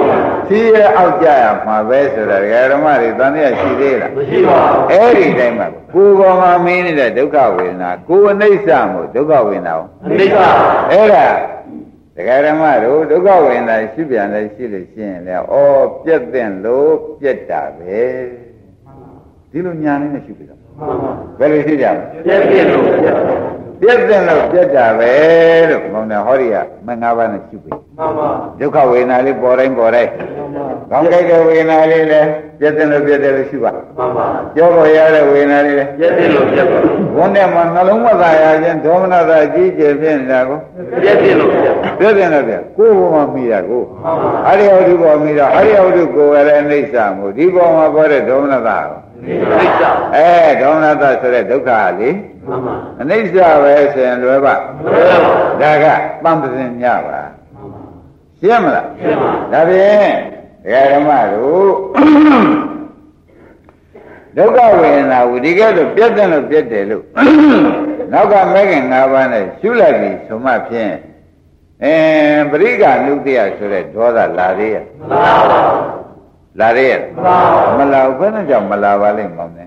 သီးရဲ့အောက်ကြရမှာပဲဆိုတာဒကာဓမ္မတွေတန်ရရှိသေးလားမရှိပါဘူးအဲ့ဒီတိုင်းမှာကိုယ်ပေါ်မှာမင်းနေတဲ့ဒုက္ခဝေဒနာကိုယ်အနိစ္စမို့ဒုက္ခဝေဒနာကိုအိဋ္ဌိအဲ့ဒါဒကာဓမ္မတို့ဒုက္ခဝေဒနာရှိပြန်လဲရှိလို့ရှိရင်လေဩပြက်တဲ့လို့ပြက်တာပဲ ဒီလိုညာလေးနဲ့ရှိပြီလားမှန်ပါဘယ်လိုရှိကြလဲပြည့်ပြည့်လို့ပြည့်ပြက်တဲ့လို့ပြက်တာပဲလို့ဘုံနဲ့ဟောရိယမင်္ဂပါနဲ့ရှိပြီမှန်ပါဒုက္ခဝေဒနာလေးပေါ်တိုင်းပေါ်တိုင်းမှန်ပါကောင်းကြိုက်တဲ့ဝေဒနာလေးလည်းပြက်တဲ့လို့ပြက်တယ်လို့ရှိပါမှန်ပါကြောပေါ်ရတဲ့ဝေဒနာလေးလည်းပြည့်ပြည့်လို့ပြည့်ပါဘုန်းနဲ့မှာနှလုံးမသာရခြင်းဒေါမနသာအကြီးကျယ်ဖြစ်နေတာကိုပြည့်ပြည့်လို့ပြည့်ပြက်တဲ့လို့ပြက်ကိုယ်ဘုံမှာမိတာကိုမှန်ပါအရိယဝတ္ထုပေါ်မိတာအရိယဝတ္ထုကိုယ်ရတဲ့အိဋ္ဌာမို့ဒီပေါ်မှာပေါ်တဲ့ဒေါမနသာကို အိဋ္ဌအဲဒေါမနသာဆိုတဲ့ဒုက္ခဟာလေမှန်ပါအနိစ္စပဲဆိုရင်လွယ်ပါဘယ်လိုဒါကပန့်ပစင်ညပါရှင်းမလားရှင်းပါဒါဖြင့်ဒကာဓမ္မတို့ဒုက္ခဝေဒနာဝဒီကဲလို့ပြတ်တယ်လို့ပြတ်တယ်လို့နောက်ကမဲခင်၅ပါးနဲ့ရှုလိုက်ပြီဆိုမှဖြင့်အဲပရိက္ခနုတ္တယဆိုတဲ့ဒေါသလာသေးရဲ့မှန်ပါ လာသေးရဲ့မှန်ပါမလာဘူးဘယ်နဲ့ကြောင့်မလာပါလိမ့်မောင်နေ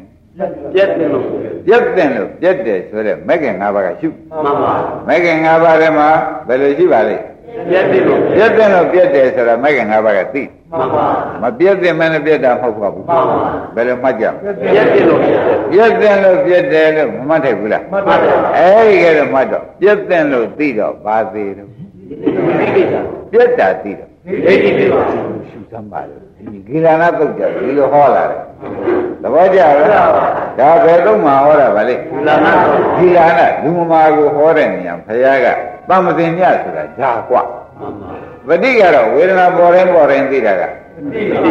ပြည့်ပြည့်လို့ပြတ်တယ်လို့ပြတ်တယ်ဆိုတဲ့မဲခင်၅ပါးကရှုမှန်ပါမဲခင်၅ပါးထဲမှာဘယ်လိုရှိပါလိမ့်ပြည့်ပြည့်လို့ပြတ်တယ်လို့ပြတ်တယ်ဆိုတာမဲခင်၅ပါးကသိမှန်ပါမပြတ်တဲ့မနဲ့ပြတ်တာမဟုတ်ပါဘူးမှန်ပါဘယ်လိုမှတ်ကြမလဲပြည့်ပြည့်လို့ပြည့်ပြတ်တဲ့လို့ပြတ်တယ်လို့မမှတ်ထိုက်ဘူးလားမှန်ပါတယ်အဲဒီကဲတော့မှတ်တော့ပြတ်တဲ့လို့သိတော့ဘာသေးတော့ဒီကိစ္စပြတ်တာသိတော့ဒိဋ္ဌိပြပါရှုသမ်းပါလို့ဒီ ဂိရဏသုတ်ကြဒီလိုဟောလာတယ်သဘောကျလားဒါဘယ်တော့မှဟောတာဗါလေလာနာတော့ဂိရဏလူမမာကိုဟောတဲ့နေရာဘုရားကသံမသိညဆိုတာဂျာကွမှန်ပါပฏิကတော့ဝေဒနာပေါ်တိုင်းပေါ်တိုင်းသိတာကဒီဒီ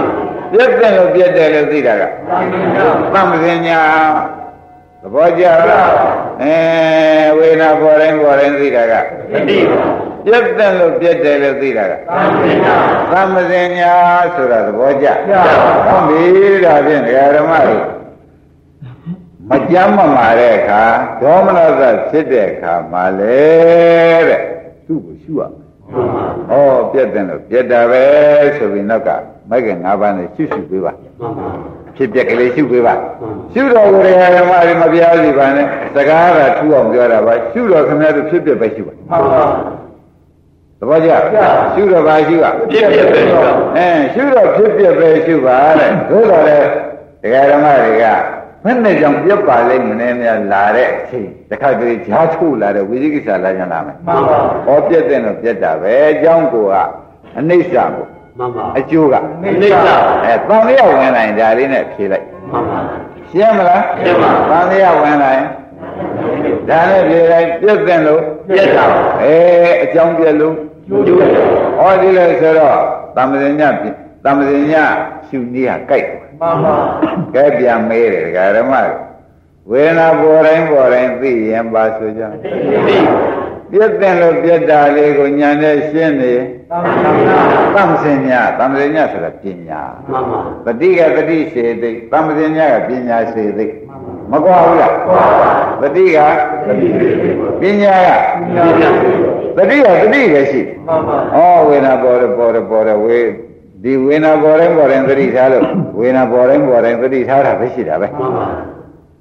ပြတ်တဲ့လို့ပြတ်တယ်လို့သိတာကသံဃာသမ္ပဇင်ညာသ ဘောကျလားအဲဝေဒနာပေါ်တိုင်းပေါ်တိုင်းသိတာကတတိပါပြတ်တယ်လို့ပြတ်တယ်လို့သိတာကသံဃာသမ္ပဇင်ညာဆိုတာသဘောကျကျပါဟုတ်ပြီဒါဖြင့်ဒကာဓမ္မတို့မကြမ်းမမာတဲ့အခါဒေါမနသဖြစ်တဲ့အခါမှာလေတဲ့သူ့ကိုရှုရမယ်မှန်ပါ။ဩပြတ်တယ်လို့ပြတ်တာပဲဆိုပြီးနောက်ကမိုက်က၅ပါးနဲ့ရှုရှုပေးပါမှန်ပါ။ ဖြစ်ပြက်ကလေးရှုပေးပါမှန်။ရှုတော်ကိုယ်ရဓမ္မတွေမပြားစီပါနဲ့။စကားကထူအောင်ပြောတာပါ။ရှုတော်ခင်ဗျားတို့ဖြစ်ပြက်ပဲရှုပါမှန်ပါ။သဘောကျလား။ရှုတော်ပါရှုပါပြည့်ပြည့်ပဲတော့။အဲရှုတော်ဖြစ်ပြက်ပဲရှုပါတဲ့။သို့တော်လည်းဒကာဓမ္မတွေကမနဲ့ကြောင့်ပြက်ပါလိမ့်မနေများလာတဲ့အချိန်တစ်ခါတည်းဈာထုတ်လာတဲ့ဝိသိကိစ္စလာကြလာမယ်မှန်ပါ။ဟောပြက်တဲ့တော့ပြက်တာပဲ။အကြောင်းကိုကအနိစ္စကို မှန်ပါအကျိုးကနိစ္စအဲတန်လျာဝင်လာရင်ဒါလေးနဲ့ဖြေလိုက်မှန်ပါရှင်းမလားရှင်းပါတန်လျာဝင်လာရင်ဒါနဲ့ဖြေလိုက်ပြည့်တဲ့လို့ပြည့်တာအဲအကြောင်းပြလို့ကျိုးကျိုးဟောဒီလေဆိုတော့တမ္ပဇညပြတမ္ပဇညရှုနည်းဟာကြိုက်မှန်ပါကဲပြန်မေးတယ်ဒကာဓမ္မတွေဝေဒနာပေါ်တိုင်းပေါ်တိုင်းသိရင်ပါဆိုကြဒီ ပြည့်တဲ့လို့ပြည့်တာလေးကိုညာနဲ့ရှင်းနေသံဃာတမ္ပဇညတမ္ပဇညဆိုတာပညာမှန်ပါပတိကပတိစေသိတမ္ပဇညကပညာစေသိမကွာဘူးလားမှန်ပါပတိကတတိပြည့်ပြည့်ပါပညာကညာညာပတိကပတိပဲရှိမှန်ပါဩဝေနာပေါ်တယ်ပေါ်တယ်ပေါ်တယ်ဝေဒီဝေနာပေါ်တိုင်းပေါ်တိုင်းသတိထားလို့ဝေနာပေါ်တိုင်းပေါ်တိုင်းသတိထားတာပဲရှိတာပဲမှန်ပါ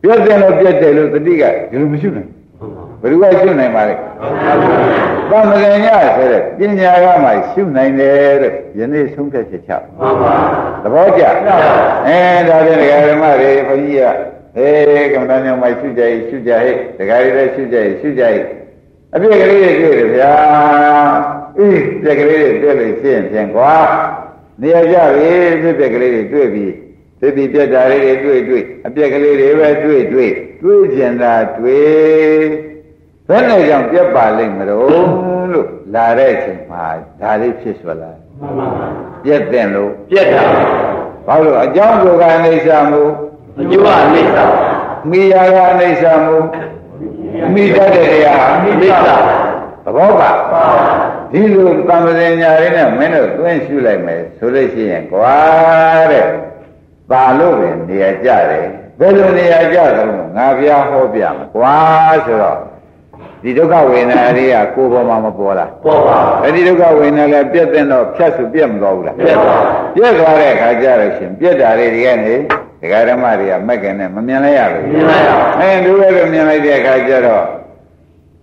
ပြတ်တယ်လို့ပြတ်တယ်လို့သတိကဒီလိုမရှိနိုင်မ ယ်သူကရှုနိုင်ပါလဲသမ္မဇ္ဇဉာဏ်ဆိုတဲ့ပညာကမှရှုနိုင်တယ်တဲ့ယနေ့ဆုံးဖြတ်ချက်ချပါပါသဘောကျအဲဒါဖြင့်ဒကာဓမ္မတွေဘုန်းကြီးကအေးကမ္မဋ္ဌာန်းမိုက်ရှုကြရေးရှုကြဟဲ့ဒကာတွေလည်းရှုကြရေးရှုကြရေးအပြည့်ကလေးတွေတွေ့တယ်ဗျာအေးပြက်ကလေးတွေတွေ့လို့ရှင်းပြန်ကွာနေရာကြပြီပြည့်ပြက်ကလေးတွေတွေ့ပြီးသတိပြက်တာလေးတွေတွေ့တွေ့အပြက်ကလေးတွေပဲတွေ့တွေ့တွေ့ကျင်တာတွေ့ ဘယ်နဲ့ကြောင့်ပြက်ပါလိမ့်မလို့လို့လာတဲ့အချိန်မှာဒါလေးဖြစ်ဆွလာပြက်တဲ့လို့ပြက်တာဘာလို့အကြောင်းကိုကအနိစ္စမှုအကျိုးကအိဋ္ဌာမိယာကအနိစ္စမှုမိတတ်တဲ့တရားအိဋ္ဌာသဘောပါဒီလိုတံပဇင်ညာလေးနဲ့မင်းတို့သွင်းရှုလိုက်မယ်ဆိုလို့ရှိရင်ကွာတဲ့ပါလို့ပဲနေရာကြတယ်ဘယ်လိုနေရာကြတယ်လို့ငါပြားဟောပြမယ်ကွာဆိုတော့ ဒီဒုက္ခဝေဒနာတွေကကိုယ်ပေါ်မှာမပေါ်လားပေါ်ပါအဲ့ဒီဒုက္ခဝေဒနာလည်းပြည့်တဲ့တော့ဖြတ်စုပြည့်မသွားဘူးလားပြက်ပါပြည့်သွားတဲ့အခါကျတော့ရှင်ပြည့်တာတွေဒီကနေဒကာဓမ္မတွေကမက်ကင်နဲ့မမြင်လိုက်ရဘူးမြင်လိုက်ရအဲဒုရဲလိုမြင်လိုက်တဲ့အခါကျတော့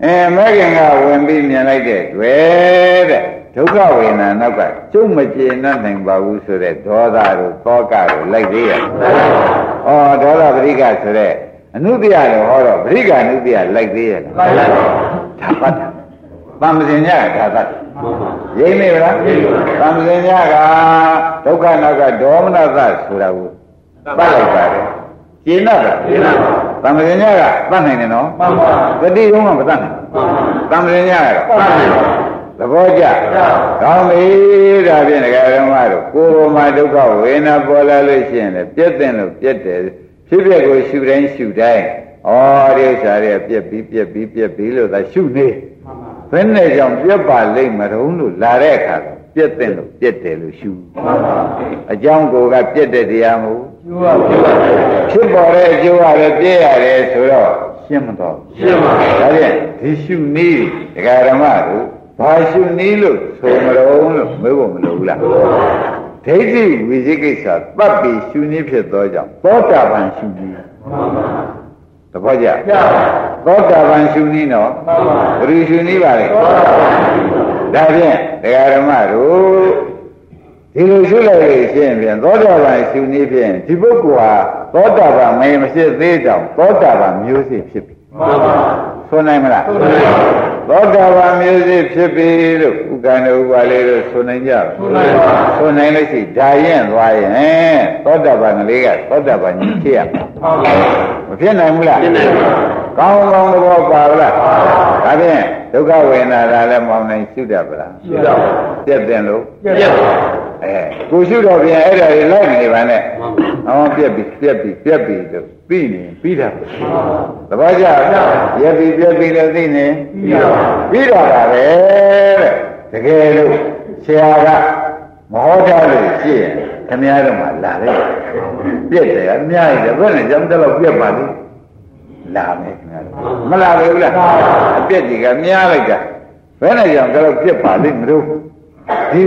အဲမက်ကင်ကဝင်ပြီးမြင်လိုက်တဲ့တွေ့တဲ့ဒုက္ခဝေဒနာနောက်ကကျုပ်မကျေနပ်နိုင်ပါဘူးဆိုတဲ့ဒေါသတို့သောကတို့လိုက်သေးရ။ဩဒေါသပရိကဆိုတဲ့ အနုတ္တိယလို့ဟောတော့ပရိကအနုတ္တိယလိုက်သေးရလားလိုက်လိုက်။ဒါပတ်တာ။တမ္ပဇင်ညကဒါပတ်မှန်ပါရိမ့်နေဗလားသံဃင်ညကဒုက္ခနောက်ကဒေါမနသဆိုတာကိုပတ်လိုက်ပါတယ်ကျင့်တော့တာရှင်းလားသံဃင်ညကပတ်နိုင်တယ်နော်မှန်ပါတတိယုံကမတတ်နိုင်မှန်ပါသံဃင်ညကတော့မှန်ပါသဘောကျကောင်းပြီဒါဖြင့်ဒကာဓမ္မတို့ကိုယ်ပေါ်မှာဒုက္ခဝေဒနာပေါ်လာလို့ရှိရင်လည်းပြည့်တဲ့လို့ပြည့်တယ် ဖြစ်ဖြစ်ကိုရှုတိုင်းရှုတိုင်းဩဒီဥစ္စာတွေပြည့်ပြီးပြည့်ပြီးပြည့်ပြီးလို့သာရှုနေဘယ်နဲ့ကြောင့်ပြက်ပါလိမ့်မတုံးလို့လာတဲ့အခါပြက်တဲ့လို့ပြက်တယ်လို့ရှုအကြောင်းကိုကပြက်တဲ့တရားမဟုတ်ကျိုးကပြက်ပါဖြစ်ပေါ်တဲ့အကျိုးကလည်းပြည့်ရတယ်ဆိုတော့ရှင်းမတော့ရှင်းပါဒါဖြင့်ဒီရှုနည်းဒကာဓမ္မတို့ဘာရှုနည်းလို့ဆိုမတုံးလို့မေးဖို့မလိုဘူးလား ဒိဋ္ဌိဝိသိကိစ္စတပ်ပြီးရှုနည်းဖြစ်သောကြောင့်သောတာပန်ရှုနည်းမှန်ပါသဘောကျပြပါသောတာပန်ရှုနည်းနော်မှန်ပါဘယ်လိုရှုနည်းပါလဲသောတာပန်ဒါဖြင့်ဒကာဓမ္မတို့ဒီလိုရှုလိုက်လို့ရှိရင်ဖြင့်သောတာပန်ရှုနည်းဖြင့်ဒီပုဂ္ဂိုလ်ဟာသောတာပန်မင်းမရှိသေးကြောင်သောတာပန်မျိုးစေ့ဖြစ်ပြီမှန်ပါဆိုနိုင်မလားဟုတ်တယ်သောတာပန်မျိုးစေ့ဖြစ်ပြီလို့ဥက္ကဏဥပါလေးတို့ဆိုနိုင်ကြပါဟုတ်တယ်ပါဆိုနိုင်လို့ရှိဒါရင်သွားရင်သောတာပန်ကလေးကသောတာပန်ကြီးဖြစ်ရမှာမှန်ပါမဖြစ်နိုင်ဘူးလားရှင်းတယ်ပါကောင်းကောင်းသဘောပါလားဒါဖြင့်ဒုက္ခဝေဒနာဒါလည်းမောင်းနိုင်ရှုတတ်ပါလားရှင်းတော့ပြက်တယ်လို့ပြက်ပါအဲကိုရှုတော့ပြန်အဲ့ဒါတွေလိုက်နေပါနဲ့မှန်ဟောပြက်ပြီပြက်ပြီပြက်ပြီလို့ပြီးနေပြီးတာပါသဘောကျရက်ပြီပြက်ပြီလို့သိနေပြီးတော့ပြီးတော့တာပဲတဲ့တကယ်လို့ဆရာကမဟောထားလို့ရှိရင်ခင်ဗျားတို့မှလာတယ်ပြက်တယ်အများကြီးတယ်ဘယ်နဲ့ကြောင့်တလို့ပြက်ပါလိမ့်လာမယ်ခင်ဗျားတို့မလာဘူးလားအပြက်ကြီးကများလိုက်တာဘယ်နဲ့ကြောင့်တလို့ပြက်ပါလိမ့်မလို့ဒီ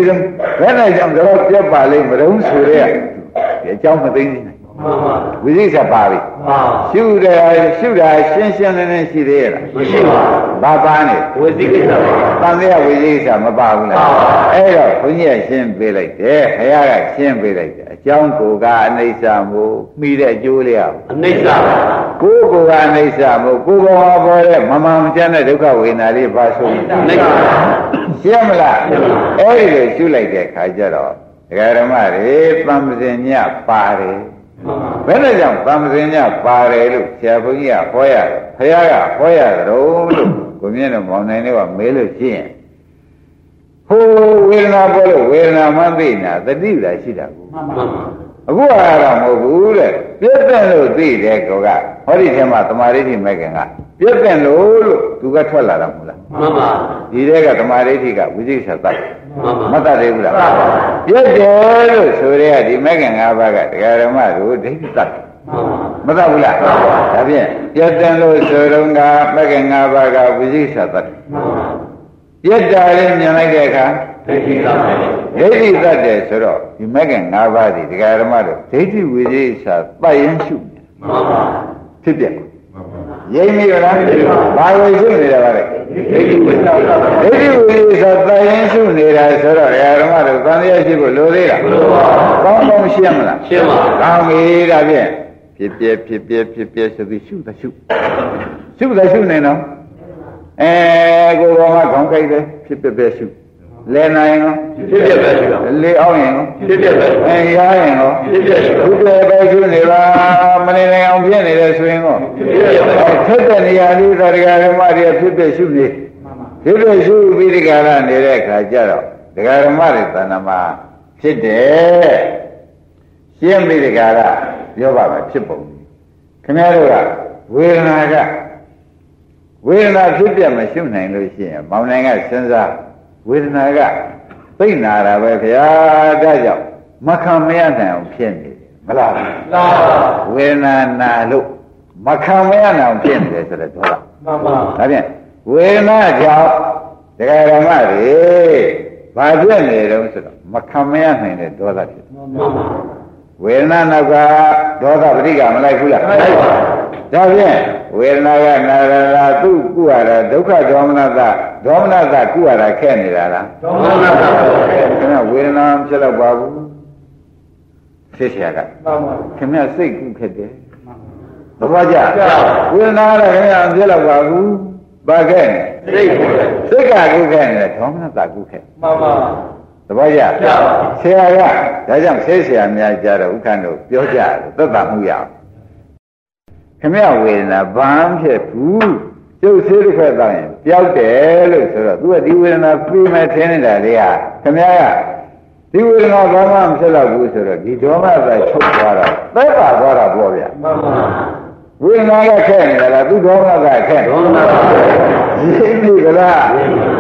ဘယ်နဲ့ကြောင့်တလို့ပြက်ပါလိမ့်မလို့ဆိုရဲဒီအကြောင်းမသိနေနိုင် မှန်ပါဝိသိကိစ္စပါပြီမှန်ရှုတယ်ရှုတာရှင်းရှင်းလင်းလင်းရှိသေးရဲ့လားမရှိပါဘာပါနေဝိသိကိစ္စပါတန်မြတ်ဝိသိကိစ္စမပါဘူးလားပါပါအဲ့တော့ဘုန်းကြီးကရှင်းပေးလိုက်တယ်ခရကရှင်းပေးလိုက်တယ်အကြောင်းကိုကအနိစ္စမို့မိတဲ့အကျိုးလေးအောင်အနိစ္စပါကိုယ်ကိုယ်ကအနိစ္စမို့ကိုယ်ဘောပေါ်တဲ့မမှန်မချမ်းတဲ့ဒုက္ခဝေဒနာလေးပါဆုံးအနိစ္စပါရှင်းမလားရှင်းပါအဲ့ဒီလိုရှုလိုက်တဲ့ခါကျတော့ဒကာဓမ္မတွေသံသင်ညပါတယ်မှန်ပါ ဘယ်နဲ့ကြောင့်သံသင်ညပါတယ်လို့ဆရာဘုန်းကြီးကဟောရတယ်ဖခင်ကဟောရတယ်လို့ကိုမြင့်တော်မောင်နိုင်တွေကမေးလို့ရှိရင်ဟိုဝေဒနာပေါ်လို့ဝေဒနာမှသိနေတာတတိပ္ပာရှိတာကိုမှန်ပါအခုကတော့မဟုတ်ဘူးတဲ့ပြည့်တဲ့လို့သိတယ်ကောကဟောဒီထဲမှာတမာရိဋ္ဌိမဲ့ခင်ကပြည့်တဲ့လို့လို့သူကထွက်လာတာမဟုတ်လားမှန်ပါဒီထဲကတမာရိဋ္ဌိကဝိသိကိစ္စတတ် မှန်ပါမတတ်သေးဘူးလားမှန်ပါပြည့်တယ်လို့ဆိုရဲကဒီမဲ့ခင်၅ပါးကတရားဓမ္မတို့ဒိဋ္ဌိတတ်မှန်ပါမတတ်ဘူးလားဒါဖြင့်ပြည့်တယ်လို့ဆိုတော့ကမဲ့ခင်၅ပါးကဝိသိကိစ္စတတ်မှန်ပါပြည့်တာလေးမြင်လိုက်တဲ့အခါဒိဋ္ဌိကပဲဒိဋ္ဌိတတ်တယ်ဆိုတော့ဒီမဲ့ခင်၅ပါးဒီတရားဓမ္မတို့ဒိဋ္ဌိဝိသိကိစ္စတတ်ရင်ရှုမှန်ပါဖြစ်ပြက်မှန်ပါရိပ်မိလားဘာဝေရှုနေတာပါလဲ ဒိဋ္ဌိဝိသကဒိဋ္ဌိဝိသေသတရင်ရှုနေတာဆိုတော့ဓမ္မတို့သံဃာရှိဖို့လိုသေးလားဘုရားကောင်းကောင်းရှင်းမလားရှင်းပါကောင်းပြီဒါဖြင့်ဖြစ်ပြဖြစ်ပြဖြစ်ပြဆိုပြီးရှုသရှုရှုသရှုနေတော့အဲကိုယ်တော်ကခေါင်းကြိုက်တယ်ဖြစ်ပြပြရှုလဲနိုင်ရောဖြစ်ဖြစ်ပဲရှိတော့လေအောင်ရင်ရောဖြစ်ဖြစ်ပဲအဲရရင်ရောဖြစ်ဖြစ်ရှိဘုတော့ရားပဲရှုနေပါမနေနိုင်အောင်ဖြစ်နေ တယ်ဆိုရင်ရောဖြစ်ဖြစ်ပဲအဲထက်တဲ့နေရာလေးသာတရားဓမ္မတွေဖြစ်ပြရှုနေဖြစ်ပြရှုပြီးဒီကရနေတဲ့အခါကျတော့တရားဓမ္မတွေတဏ္ဍမှာဖြစ်တယ်ရှင်းပြီးဒီကရပြောပါမယ်ဖြစ်ပုံခင်ဗျားတို့ကဝေဒနာကဝေဒနာဖြစ်ပြမရှုနိုင်လို့ရှိရင်မောင်နိုင်ကစဉ်းစားဝေဒနာကသိနာတာပဲခင်ဗျာဒါကြောင့်မခံမရနိုင်အောင်ဖြစ်နေတယ်မလားလာဝေဒနာနာလို့ မခံမရနိုင်အောင်ဖြစ်နေတယ်ဆိုတော့ဒေါသ မှန်ပါ ဒါဖြင့်ဝေဒနာကြောင့်တရားဓမ္မတွေဘာဖြစ်နေတုံးဆိုတော့မခံမရနိုင်တဲ့ဒေါသဖြစ်တယ် မှန်ပါ ဝေဒနာနောက်ကဒေါသပရိကမလိုက်ဘူးလား လိုက်ပါ ဒါဖြင့်ဝေဒနာကနာရလာသူ့ကုရတာဒုက္ခဒေါမနတဒေါမနတကုရတာခဲ့နေတာလား ဒေါမနတာ ခင်ဗျဝေဒနာမဖြစ်တော့ပါဘူးဖြစ်เสียက မှန်ပါ ခင်ဗျစိတ်ကုခက်တယ် သဘောကျကျပါဝေဒနာကခင်ဗျမဖြစ်တော့ပါဘူးဘာခဲ့နေစိတ်ကိုစိတ်ကကုခက်နေတယ်ဒေါမနတကုခက်မှန်ပါသဘောကျကျပါဆရာကဒါကြောင့်ဆေးဆရာများကြတော့ဥက္ကဋ္ဌတို့ပြောကြတယ်သက်သာမှုရအောင်ခင်ဗျဝေဒနာဘာမှဖြစ်ဘူးကျုပ်ဆေးတစ်ခွက်တောင်းရင်ပျောက်တယ်လို့ဆိုတော့ तू ကဒီဝေဒနာပြီးမဲ့ထင်းနေတာလေးဟာခင်ဗျားကဒီဝေဒနာဘာမှမဖြစ်တော့ဘူးဆိုတော့ဒီဒေါမသာချုပ်သွားတာသက်သာသွားတာပေါ့ဗျာမှန်ပါ ဝေဒနာကခက်နေတာလားသူဒေါမသာခက်ဒေါမနတာရင်းပြီကလား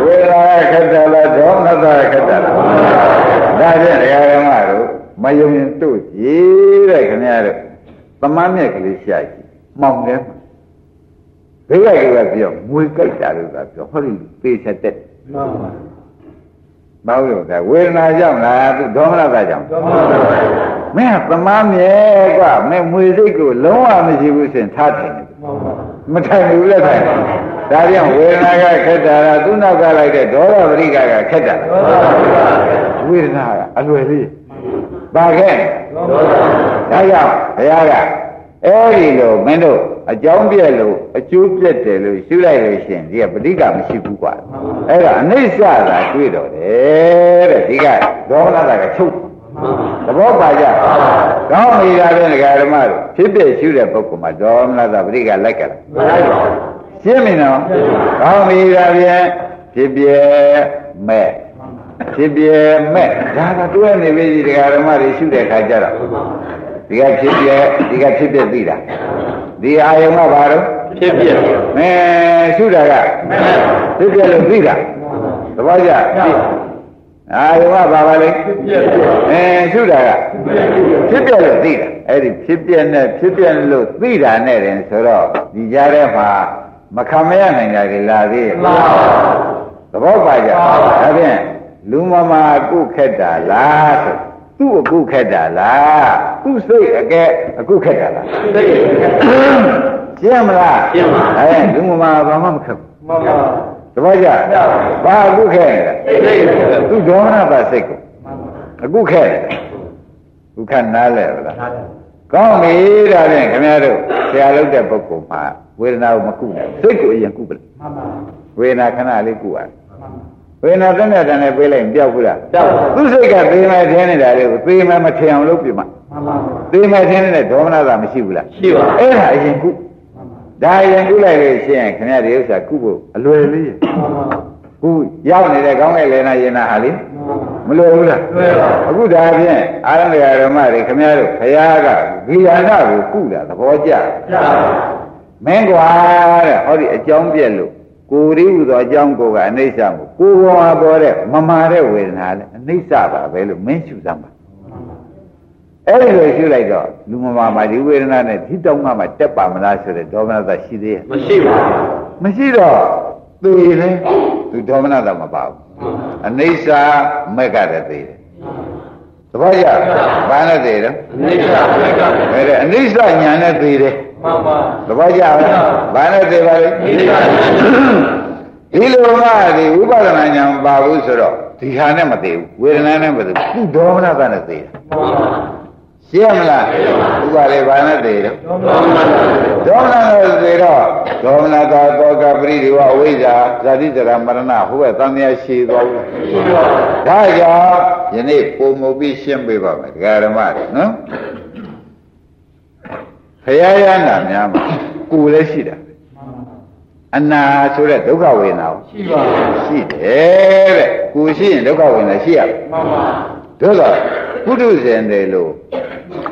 ဝေဒနာကခက်တယ်လားဒေါမသာခက်တယ်လားဒါဖြင့်တရားဓမ္မတို့မယုံရင်တို့ကြည့်တဲ့ခင်ဗျားတို့သမမ်းမြက်ကလေးရှာကြည့်မှောင်တယ်ဘေးကကပြောမွေကြိုက်တာလို့ကပြောဟောဒီပေချက်တက်မှန်ပါ မဟုတ်ဘူးဗျာဝေဒနာကြောင့်လားသူဒေါမနတာကြောင့်မင်းကသမားမြဲကမင်းမွေစိတ်ကိုလုံးဝမရှိဘူးစင်ထားတယ်မထိုင်ဘူးလက်ထိုင်ဒါကြောင့်ဝေဒနာကခက်တာလားသူနောက်ကလိုက်တဲ့ဒေါသပရိကကခက်တာဝေဒနာကအလွယ်လေးပါခဲ့ဒါကြောင့်ဘုရားက အဲဒီလိုမင်းတို့အကြောင်းပြက်လို့အကျိုးပြက်တယ်လို့ရှုလိုက်လို့ရှိရင်ဒီကပဋိကမရှိဘူးကွာအဲ့ဒါအနိစ္စသာတွေ့တော့တယ်တဲ့ဒီကဒေါမနတာကချုပ်သဘောပါကြကောင်းပြီဒါဖြင့်ဒကာဓမ္မတို့ဖြစ်ဖြစ်ရှုတဲ့ပုဂ္ဂိုလ်မှာဒေါမနတာပဋိကလိုက်ကြလားမလိုက်ပါဘူးရှင်းပြီနော်ကောင်းပြီဒါဖြင့်ဖြစ်ပြမဲ့ဖြစ်ပြမဲ့ဒါကတွဲနေပြီဒီဒကာဓမ္မတွေရှုတဲ့ခါကျတော့ ဒီကဖြစ်ပြဒီကဖြစ်ပြသိတာဒီအာယုံကဘာလို့ဖြစ်ဖြစ်မဲရှုတာကဖြစ်ပြလို့သိတာသဘောကျအာယုံကဘာပါလဲဖြစ်ဖြစ်အဲရှုတာကဖြစ်ပြလို့သိတာအဲ့ဒီဖြစ်ပြနဲ့ဖြစ်ပြလို့သိတာနဲ့တင်ဆိုတော့ဒီကြားထဲမှာမခံမရနိုင်တာတွေလာသေးရဲ့မှန်ပါသဘောပါကြဒါဖြင့်လူမမာအခုခက်တာလားဆို သူ့အခုခက်တာလားသူ့စိတ်အကဲအခုခက်တာလားစိတ်ရှင်းမလားရှင်းပါအဲလူမမာဘာမှမခက်ဘူးမှန်ပါသဘောကျဘာအခုခက်နေလဲစိတ်သူဒေါမနပါစိတ်ကိုအခုခက်တယ်ခုခက်နားလဲဗလားကောင်းပြီဒါဖြင့်ခင်ဗျားတို့ဆရာလုပ်တဲ့ပုဂ္ဂိုလ်မှာဝေဒနာကိုမကုနဲ့စိတ်ကိုအရင်ကုပလိုက်မှန်ပါဝေဒနာခဏလေးကုရတယ် ဝေဒနာတက်တဲ့တန်နဲ့ပေးလိုက်ရင်ပျောက်ဘူးလားကြောက်ပါသူစိတ်ကသေမယ်ထင်းနေတာလေးကိုသေမယ်မထင်အောင်လုပ်ပြမှာမှန်ပါသေမယ်ထင်းနေတဲ့ဒေါမနတာမရှိဘူးလားရှိပါအဲ့ဒါအရင်ကုဒါအရင်ကုလိုက်လို့ရှိရင်ခင်ဗျားဒီဥစ္စာကုဖို့အလွယ်လေးမှန်ပါကုရောက်နေတဲ့ကောင်းတဲ့လေနာရင်နာဟာလေမလွယ်ဘူးလားလွယ်ပါအခုဒါဖြင့်အာရဏဂရမတွေခင်ဗျားတို့ခရာကဂိယာနာကိုကုတာသဘောကျကြောက်ပါမင်းကွာတဲ့ဟောဒီအကြောင်းပြက်လို့ ကိုရီဟူသောအကြောင်းကိုကအနိစ္စကိုကိုယ်ပေါ်မှာပေါ်တဲ့မမာတဲ့ဝေဒနာလည်းအနိစ္စပါပဲလို့မင်းရှုသမ်းပါအဲ့ဒီလိုရှုလိုက်တော့လူမမာမှာဒီဝေဒနာနဲ့ဒီတောင်းမှမှတက်ပါမလားဆိုတဲ့ဒေါမနတာရှိသေးရဲ့မရှိပါဘူးမရှိတော့သေလေသူဒေါမနတာမပါဘူးအနိစ္စမက်ကတည်းသေတယ်သ ဘောကျဘာနဲ့သေတယ်အနိစ္စမက်ကအဲ့ဒါအနိစ္စညာနဲ့သေတယ်မှန်ပါသဘောကျလားဘာနဲ့သိပါလဲဒီလိုမှဒီဝိပဿနာဉာဏ်ပါဘူးဆိုတော့ဒီဟာနဲ့မသိဘူးဝေဒနာနဲ့မသိဘူးသူဒေါမနတာနဲ့သိတာမှန်ပါ ရှင်းမလားဥပါလေဘာနဲ့သိတော့မှန်ပါဒေါမနနဲ့သိတော့ဒေါမနတာတောကပရိဒီဝအဝိဇ္ဇာဇာတိတရာမရဏဟိုဘက်သံဃာရှိသွားဘူးရှိပါဒါကြောင့်ယနေ့ပုံမပြီးရှင်းပေးပါမယ်ဒကာရမတွေနော်ဖရာရနာများမှာကိုယ်လည်းရှိတာအနာဆိုတဲ့ဒုက္ခဝေဒနာကိုရှိပါရှိတယ်တဲ့ကိုယ်ရှိရင်ဒုက္ခဝေဒနာရှိရမယ်မှန်ပါတို့တော့ပုထုဇဉ်တယ်လို့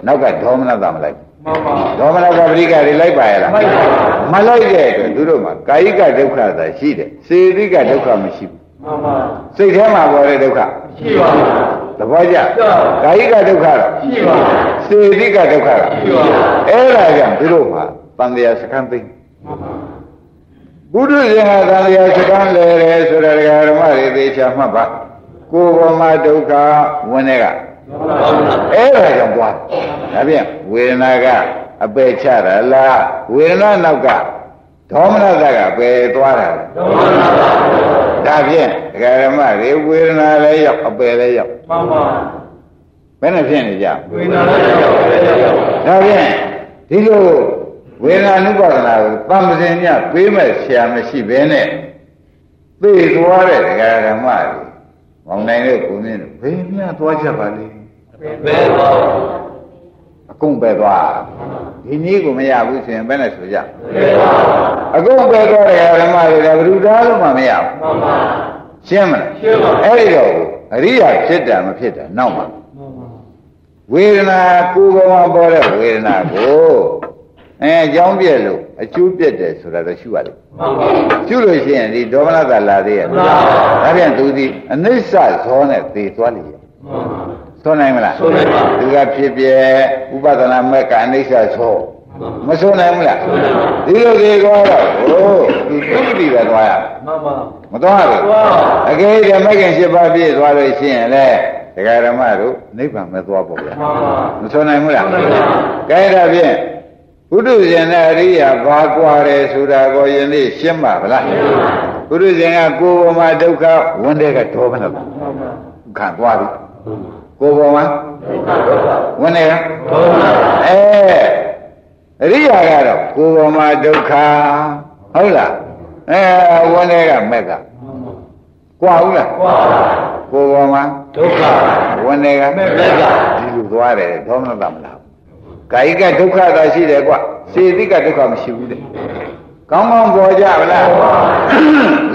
နောက်ကဒေါမနတာမလိုက်မှန်ပါဒေါမနတာပရိက္ခတွေလိုက်ပါရဲ့လားလိုက်ပါမလိုက်တဲ့အတွက်သူတို့မှာကာယိကဒုက္ခသာရှိတယ်စေတိကဒုက္ခမရှိဘူးမှန်ပါစိတ်ထဲမှာပေါ်တဲ့ဒုက္ခရှိပါသဘောကျကာယိကဒုက္ခတော့ရှိပါစေတိကဒုက္ခတော့ရှိပါအဲ့ဒါကြောင့်သူတို့မှာတန်တရားစခန်းသိမ်းဘုဒ္ဓရှင်ကတန်တရားစခန်းလဲတယ်ဆိုတဲ့ဓမ္မတွေသေချာမှတ်ပါကိုယ်ပေါ်မှာဒုက္ခဝင်တဲ့က အဲ့ဒါကြောင့်သွားတယ်ဒါဖြင့်ဝေဒနာကအပယ်ချတာလားဝေဒနာနောက်ကဒေါမနတကပယ်သွားတာလားဒါဖြင့်ဓမ္မတွေဝေဒနာလည်းရောက်အပယ်လည်းရောက်မှန်ပါဘယ်နဲ့ဖြစ်နေကြဝိညာဉ်လည်းရောက်လည်းရောက်ဒါဖြင့်ဒီလိုဝေဒနာနုပါဒနာကိုတမ္ပဇင်ညပေးမဲ့ဆရာမရှိဘဲနဲ့သိသွားတဲ့ဒကာဓမ္မတွေမောင်နိုင်တဲ့ကိုင်းင်းတို့ဘယ်မြသွားချက်ပါလဲ ဘယ်တော့အကုန်ပဲသွားဒီနည်းကိုမရဘူးဆိုရင်ဘယ်နဲ့ဆိုကြဘယ်တော့အကုန်ပဲသွားတဲ့ဓမ္မတွေကဘယ်သူသားလို့မှမရဘူးမှန်ပါရှင်းမလားရှင်းပါအဲ့ဒီတော့အရိယာဖြစ်တာမဖြစ်တာနောက်မှာမှန်ပါဝေဒနာကိုယ်ပေါ်မှာပေါ်တဲ့ဝေဒနာကိုအဲအကြောင်းပြက်လို့အကျိုးပြက်တယ်ဆိုတာတော့ရှိပါလိမ့်မှန်ပါကျุလို့ရှိရင်ဒီဒေါမနတာလာသေးရဲ့မှန်ပါဒါပြန်သူဒီအနိစ္စဇောနဲ့သေသွားလိမ့်ရဲ့မှန်ပါ ဆိုနိုင်မလားဆိုနိုင်ပါသူကဖြစ်ပြဲဥပဒနာမဲ့ကအနိစ္စဇောမဆိုနိုင်ဘူးလားဆိုနိုင်ပါဒီလိုသေးသွားတော့ဟိုသူသုတိပဲသွားရမှန်ပါမသွားဘူးသွားအကယ်၍မကင်၈ပါးပြည့်သွားလို့ရှိရင်လေဒကာရမတို့နိဗ္ဗာန်မသွားပေါ့ဗျာမှန်ပါမဆိုနိုင်ဘူးလားဆိုနိုင်ပါကဲဒါဖြင့်ဘုဒ္ဓရှင်နဲ့အရိယာဘာကွာတယ်ဆိုတာကိုယနေ့ရှင်းပါဗလားဘုဒ္ဓရှင်ကကိုယ်ပေါ်မှာဒုက္ခဝန်တဲ့ကဒေါမနတာမှန်ပါခံသွားပြီ ကိုယ်ပေါ်မှာဝန်တဲ့ကဘုရားအဲအရိယာကတော့ကိုယ်ပေါ်မှာဒုက္ခဟုတ်လားအဲဝန်တဲ့ကမက်ကကွာဘူးလားကွာကိုယ်ပေါ်မှာဒုက္ခဝန်တဲ့ကမက်ကဒီလိုသွားတယ်ဒေါမနတာမလားကာယကဒုက္ခသာရှိတယ်ကွစေတိကဒုက္ခမရှိဘူးတဲ့ကောင်းကောင်းပေါ်ကြဗလား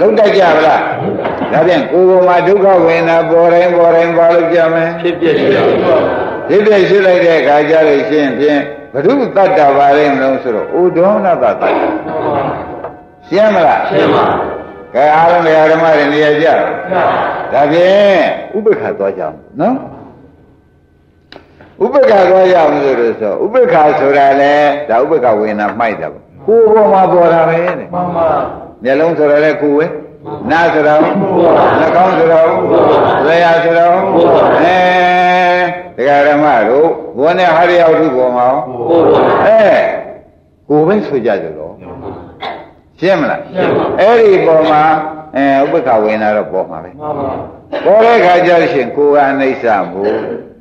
လုံးတိုက်ကြဗလား ဒါဖြင့်ကိုယ်ပေါ်မှာဒုက္ခဝေဒနာပေါ်တိုင်းပေါ်တိုင်းပါလို့ကြမယ်ဖြစ်ဖြစ်ရှိပါဒီပြည့်ရှိလိုက်တဲ့အခါကျလို့ရှိရင်ဖြင့်ဘ ᱹ တတ္တပါလိမ့်မလို့ဆိုတော့ဩဒေါမနတတ္တရှင်းမလားရှင်းပါကဲအားလုံးတရားဓမ္မတွေနေရာကြဒါဖြင့်ဥပ္ပခါသွားကြအောင်နော်ဥပ္ပခါသွားကြအောင်ဆိုလို့ဆိုဥပ္ပခါဆိုတာလေဒါဥပ္ပခါဝေဒနာမှိုက်တာပေါ့ကိုယ်ပေါ်မှာပေါ်တာပဲတဲ့မှန်ပါမျက်လုံးဆိုတာလေကိုယ်ပဲ နားဆိုတာဟုတ်နှာခေါင်းဆိုတာဟုတ်လျှာဆိုတာဟုတ်အဲတရားဓမ္မတို့ဘုန်းနဲ့ဟာရရောက်ထုပေါ်မှာဘုရားအဲကိုယ်ပဲဆိုကြကြတော့ရှင်းမလားရှင်းပါအဲ့ဒီပေါ်မှာအဲဥပ္ပခဝေနာတော့ပေါ်မှာပဲမှန်ပါပေါ်တဲ့ခါကျလို့ရှိရင်ကိုယ်ကအနိစ္စမို့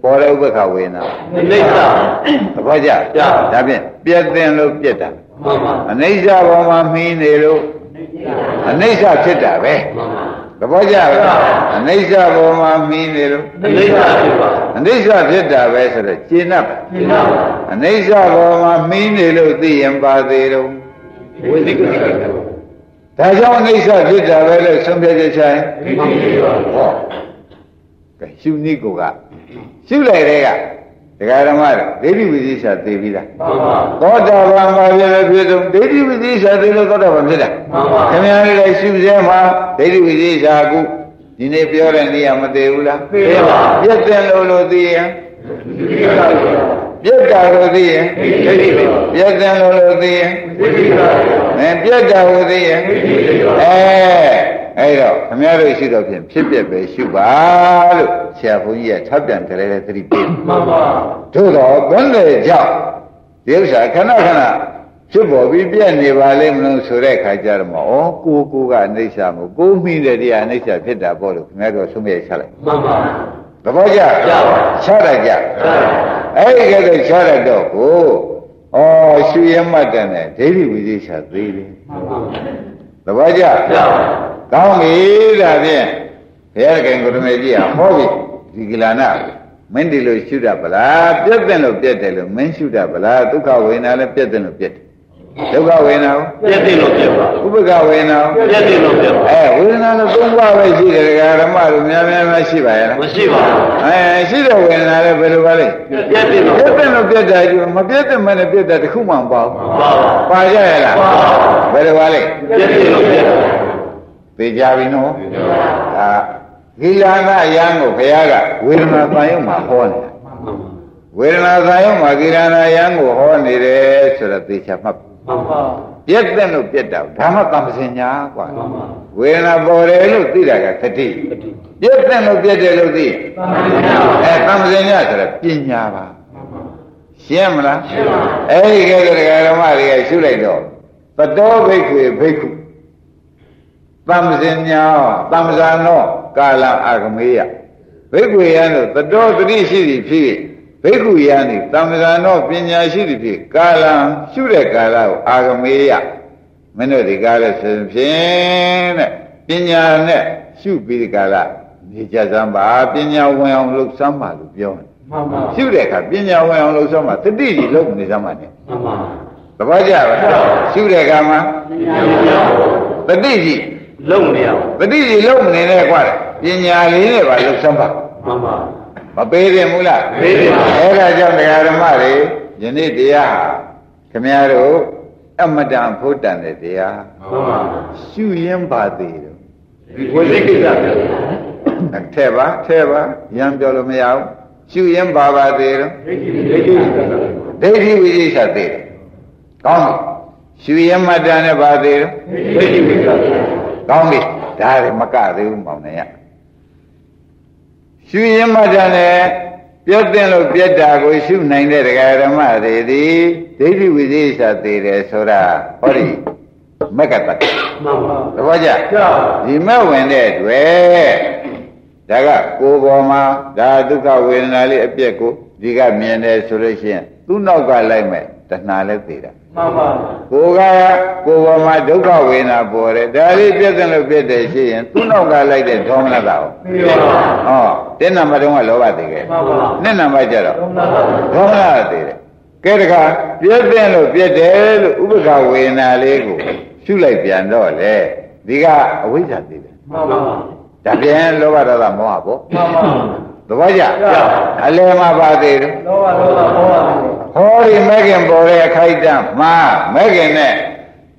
ပေါ်တဲ့ဥပ္ပခဝေနာနိစ္စသဘောကျကျဒါဖြင့်ပြက်တင်လို့ပြက်တာမှန်ပါအနိစ္စပေါ်မှာမှီးနေလို့ အနိစ္စဖြစ်တာပဲမှန်ပါသဘောကျလားအနိစ္စပေါ်မှာမှီးနေလို့နိစ္စဖြစ်ပါအနိစ္စဖြစ်တာပဲဆိုတော့ကျင့်납ပါရှင်းပါအနိစ္စပေါ်မှာမှီးနေလို့သိရင်ပါသေးတော့ဝိသိကိစ္စဒါကြောင့်အနိစ္စဖြစ်တာပဲလို့ဆုံးဖြတ်ချက်ဆိုင်ဒီကိစ္စပါဟောကဲရှုနည်းကိုကရှုလိုက်တဲ့က ဒကာဓမ္မတို့ဒိဋ္ဌိဝိသေသသိပြီးသားမှန်ပါသောတာပန်မှာပြည့်ပြည့်စုံဒိဋ္ဌိဝိသေသသိလို့သောတာပန်ဖြစ်တာမှန်ပါခင်ဗျားလေးလည်းရှုစဲမှာဒိဋ္ဌိဝိသေသအခုဒီနေ့ပြောတဲ့နေရာမသေးဘူးလားသိပါပြည့်တယ်လို့လို့သိရင်ဒီကိစ္စပါပြည့်တာလို့သိရင်ဒီကိစ္စပါပြည့်တယ်လို့လို့သိရင်ဒီကိစ္စပါအဲပြည့်တာလို့သိရင်အဲ အဲ့တော့ခင်ဗျားတို့ရှိတော့ဖြင့်ဖြစ်ပြပဲရှုပါလို့ဆရာဘုန်းကြီးကထပ်ပြန်ကြလဲတဲ့သတိပေးမှန်ပါတို့တော့ဘယ်နဲ့ကြောင့်ဒီဥစ္စာခဏခဏဖြစ်ပေါ်ပြီးပြက်နေပါလိမ့်မလို့ဆိုတဲ့ခါကျတော့မဩကိုကိုကအိဋ္ဌာမို့ကိုမိတဲ့တရားအိဋ္ဌာဖြစ်တာပေါ့လို့ခင်ဗျားတို့ဆုံးဖြတ်ချလိုက်မှန်ပါသဘောကျကျပါချရကြအဲ့ဒီကဲတော့ချရတော့ကိုဩရှုရမှတ်တယ်နဲ့ဒိဋ္ဌိဝိသေချသေးတယ်မှန်ပါသဘောကျ ကျပါကောင်းပြီဒါဖြင့်ဘုရားခင်ကိုရမေကြီးဟာဟောပြီဒီကိလာနာမင်းဒီလိုရှုတတ်ပလားပြတ်တယ်လို့ပြတ်တယ်လို့မင်းရှုတတ်ပလားဒုက္ခဝေဒနာလည်းပြတ်တယ်လို့ပြတ်တယ်ဒုက္ခဝေဒနာကိုပြည့်တယ်လို့ပြပါဥပ္ပကဝေဒနာကိုပြည့်တယ်လို့ပြပါအဲဝေဒနာလည်းသုံးပါးပဲရှိတယ်ဒကာဓမ္မတို့များများများရှိပါရဲ့လားမရှိပါဘူးအဲရှိတဲ့ဝေဒနာလည်းဘယ်လိုပါလဲပြည့်တယ်လို့ပြတ်တယ်လို့ပြတ်တာကျမပြတ်တယ်မနဲ့ပြတ်တာတစ်ခုမှမပေါ့ပါပါပါကြရဲ့လားဘယ်လိုပါလဲပြည့်တယ်လို့ပြပါ သိကြပြီနော်ဒါဂိလာနာယံကိုဘုရားကဝေဒနာသံယုံမှာဟောနေတာဝေဒနာသံယုံမှာဂိလာနာယံကိုဟောနေတယ်ဆိုတော့သိချမှတ် မှန်ပါ ပြတ်တယ်လို့ပြတ်တာဓမ္မတမ္ပစင်ညာกว่า မှန်ပါ ဝေဒနာပေါ်တယ်လို့သိတာကသတိပြတ်တယ်လို့ပြတ်တယ်လို့သိအဲတမ္ပစင်ညာဆိုတာပညာပါရှင်းမလားရှင်းပါအဲ့ဒီကဲကဓမ္မတွေကရှုလိုက်တော့သတောဘိက္ခွေဘိက္ခု တမ္ပစင်ညာတမ္ပဇာနောကာလအာဂမေယဘိက္ခွေယံတို့သတောတတိရှိသည်ဖြစ်ဘိက္ခုယံသည်တမ္ပဇာနောပညာရှိသည်ဖြစ်ကာလံရှုတဲ့ကာလကိုအာဂမေယမင်းတို့ဒီကားလဲဆိုဖြင့်တဲ့ပညာနဲ့ရှုပြီးဒီကာလနေကြစမ်းပါပညာဝင်အောင်လုပ်စမ်းပါလို့ပြောတယ်မှန်ပါရှုတဲ့အခါပညာဝင်အောင်လုပ်စမ်းပါတတိကြီးလုပ်နေစမ်းပါနဲ့မှန်ပါသဘောကျပါရှုတဲ့အခါမှာတတိကြီး လုံနေရတတိကြီးလုပ်နေနဲ့ကွာပညာလေးနဲ့ပါလုပ်စမ်းပါမှန်ပါမပေးတယ်မူလားပေးတယ်ပါအဲ့ဒါကြောင့်တရားဓမ္မတွေယနေ့တရားဟာခမည်းတော်အမတန်ဖို့တန်တဲ့တရားမှန်ပါရှုရင်ပါသေးတယ်ဝိသိကိစ္စပြထဲပါထဲပါရံပြောလို့မရဘူးရှုရင်ပါပါသေးတယ်ဒိဋ္ဌိဒိဋ္ဌိကိစ္စဒိဋ္ဌိဝိသေသသေးတယ်ကောင်းပြီရှုရင်မတန်နဲ့ပါသေးတယ်ဒိဋ္ဌိကိစ္စ ကောင်းပြီဒါတွေမကသေးဘူးမောင်နေရရှုရင်မတန်နဲ့ပြတ်တဲ့လို့ပြတ်တာကိုရှုနိုင်တဲ့ဒကာဓမ္မတွေသည်ဒိဋ္ဌိဝိသေသသေးတယ်ဆိုတာဟောဒီမက္ကတ္တမှန်ပါသဘောကျကျပါဒီမဲ့ဝင်တဲ့တွေ့ဒါကကိုယ်ပေါ်မှာဒါဒုက္ခဝေဒနာလေးအပြက်ကိုဒီကမြင်တယ်ဆိုလို့ရှိရင်သူ့နောက်ကလိုက်မဲ့တဏှာလည်းသေးတာ မှန်ပါကိုယ်ကကိုယ်ပေါ်မှာဒုက္ခဝေဒနာပေါ်တယ်ဒါလေးပြည့်တယ်လို့ပြည့်တယ်ရှိရင်သူ့နောက်ကလိုက်တဲ့ဒေါမနတာကိုပြီးပါဟောတင်းနံပါတ်တုန်းကလောဘသေးခဲ့မှန်ပါနှစ်နံပါတ်ကျတော့သုံးနာပါဒေါမနတာသေးတယ်ကဲတခါပြည့်တယ်လို့ပြည့်တယ်လို့ဥပ္ပခဝေဒနာလေးကိုရှုလိုက်ပြန်တော့လေဒီကအဝိဇ္ဇာသေးတယ်မှန်ပါဒါပြန်လောဘဒေါသမောဟပေါ့မှန်ပါသဘောကျအလယ်မှာပါသေးတယ်လောဘဒေါသမောဟ ဟောဒီမဲခင်ပေါ်တဲ့အခိုက်အတန့်မှာမဲခင်နဲ့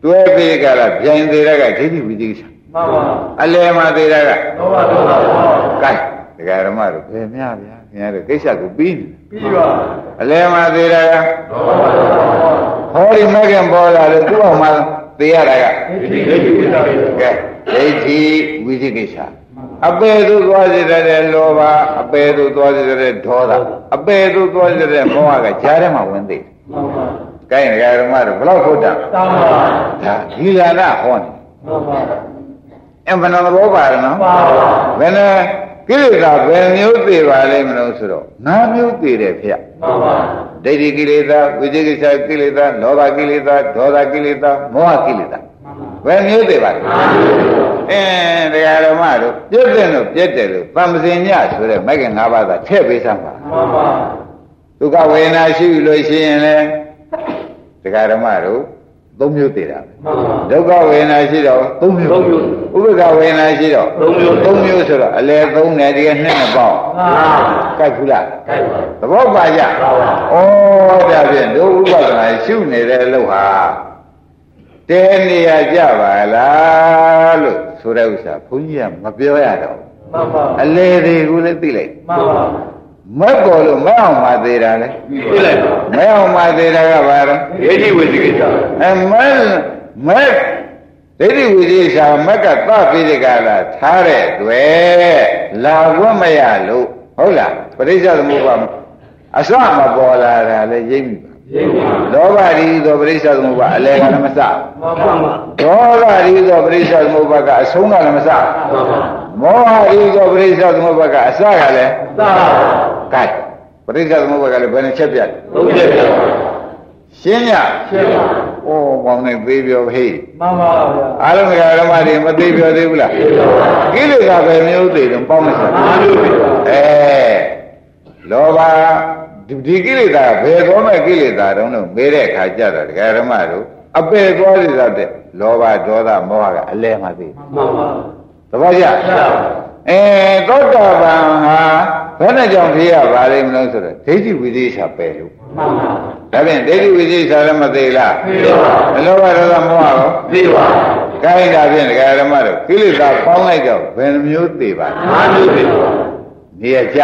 တွဲပြီးကြတာဗျိုင်သေးတဲ့ကဒိဋ္ဌိဝိသိကိစ္စမှန်ပါအလယ်မှာသေးတဲ့ကလောဘဒေါသမောဟကဲဒကာရမတို့ဘယ်များဗျာခင်ဗျားတို့ကိစ္စကိုပြီးနေပြီးပါအလယ်မှာသေးတဲ့ကလောဘဒေါသမောဟဟောဒီမဲခင်ပေါ်လာလို့သူ့အောင်မှာသေရတာကဒိဋ္ဌိဒိဋ္ဌိကိစ္စပဲကဲဒိဋ္ဌိဝိသိကိစ္စ အပေသူသွားစေတဲ့လောဘအပေသူသွားစေတဲ့ဒေါသအပေသူသွားစေတဲ့မောဟကကြားထဲမှာဝင်သေးတယ်မှန်ပါ။ကိုင်းရဓမ္မတို့ဘလောက်ဟုတ်တာတောင်းပါဒါဒီလာနာဟောနေမှန်ပါ။အမှန်တော်ဘောပါရနော်ပါပါ။ဘယ်နဲ့ကိလေသာဘယ်မျိုးသေးပါလိမ့်မလို့ဆိုတော့ငါးမျိုးသေးတယ်ဖေ။မှန်ပါဒိဋ္ဌိကိလေသာဝိသေကိစ္စကိလေသာလောဘကိလေသာဒေါသကိလေသာမောဟကိလေသာဘယ်မျိုးသေးပါလဲ။ အင်းတရားဓမ္မတို့ပြည့်တဲ့လို့ပြည့်တယ်လို့သံသင်ညဆိုတဲ့မဂ္ဂင်၅ပါးသာထည့်ပေးစမ်းပါမှန်ပါဒုက္ခဝေဒနာရှိလို့ရှိရင်လေတရားဓမ္မတို့သုံးမျိုးသေးတာပဲမှန်ပါဒုက္ခဝေဒနာရှိတော့သုံးမျိုးသုံးမျိုးဥပ္ပခဝေဒနာရှိတော့သုံးမျိုးသုံးမျိုးဆိုတော့အလဲသုံးတယ်ဒီကနှစ်နှစ်ပေါင်းအာကြိုက်ဘူးလားကြိုက်ပါသဘောပါကြပါပါဩဒါဖြင့်ဒုဥပဒနာရှုနေတဲ့အလုပ်ဟာတဲနေရကြပါလားလို့ ဆိုတဲ့ဥစ္စာဘုန်းကြီးကမပြောရတော့ဘူးမှန်ပါအလဲတွေကိုလည်းသိလိုက်မှန်ပါမက်ပေါ်လို့မက်အောင်မသေးတာလေပြလိုက်ပါမက်အောင်မသေးတာကဘာလဲဒိဋ္ဌိဝိသိကိစ္စအမက်မက်ဒိဋ္ဌိဝိသေသာမက်ကသပိဒကလာထားတဲ့တွေ့လာဝတ်မရလို့ဟုတ်လားပရိစ္ဆေသမုပ္ပါအစမပေါ်လာတာလေရိပ်မိပါရ လောဘရီသောပရိစ္ဆသမုပ္ပါအလယ်ကလည်းမစမှန်ပါမှန်ဒေါသရီသောပရိစ္ဆသမုပ္ပါကအဆုံးကလည်းမစပါမောဟရီသောပရိစ္ဆသမုပ္ပါကအစကလည်းသာကဲပရိစ္ဆသမုပ္ပါကလည်းဘယ်နှချက်ပြတ်သုံးချက်ပြရှင်းညရှင်းပါဩပေါင်းနေသေးပြောဟေးမှန်ပါဗျာအားလုံးကဓမ္မတွေမသေးပြောသေးဘူးလားကိလေသာပဲမျိုးသေးတယ်ပေါင်းနေစအားလို့ပြီအဲလောဘ ဒီဒီကိလေသာဘယ်သောမဲ့ကိလေသာတုံးလို့မေးတဲ့အခါကျတော့ဒကာဓမ္မတို့အပေသွားစီတော့တဲ့လောဘဒေါသမောဟကအလဲမှသိမှန်ပါသဘောကျမှန်ပါအဲသောတာပန်ဟာဘယ်နဲ့ကြောင့်ဖြစ်ရပါလိမ့်မလို့ဆိုတော့ဒိဋ္ဌိဝိသေသပယ်လို့မှန်ပါဒါဖြင့်ဒိဋ္ဌိဝိသေသလည်းမသေးလားသိပါမလောဘဒေါသမောဟရောသိပါကိုင်းတာဖြင့်ဒကာဓမ္မတို့ကိလေသာပေါင်းလိုက်တော့ဘယ်နှမျိုးသေးပါလဲအားလို့ပြီနေရကြ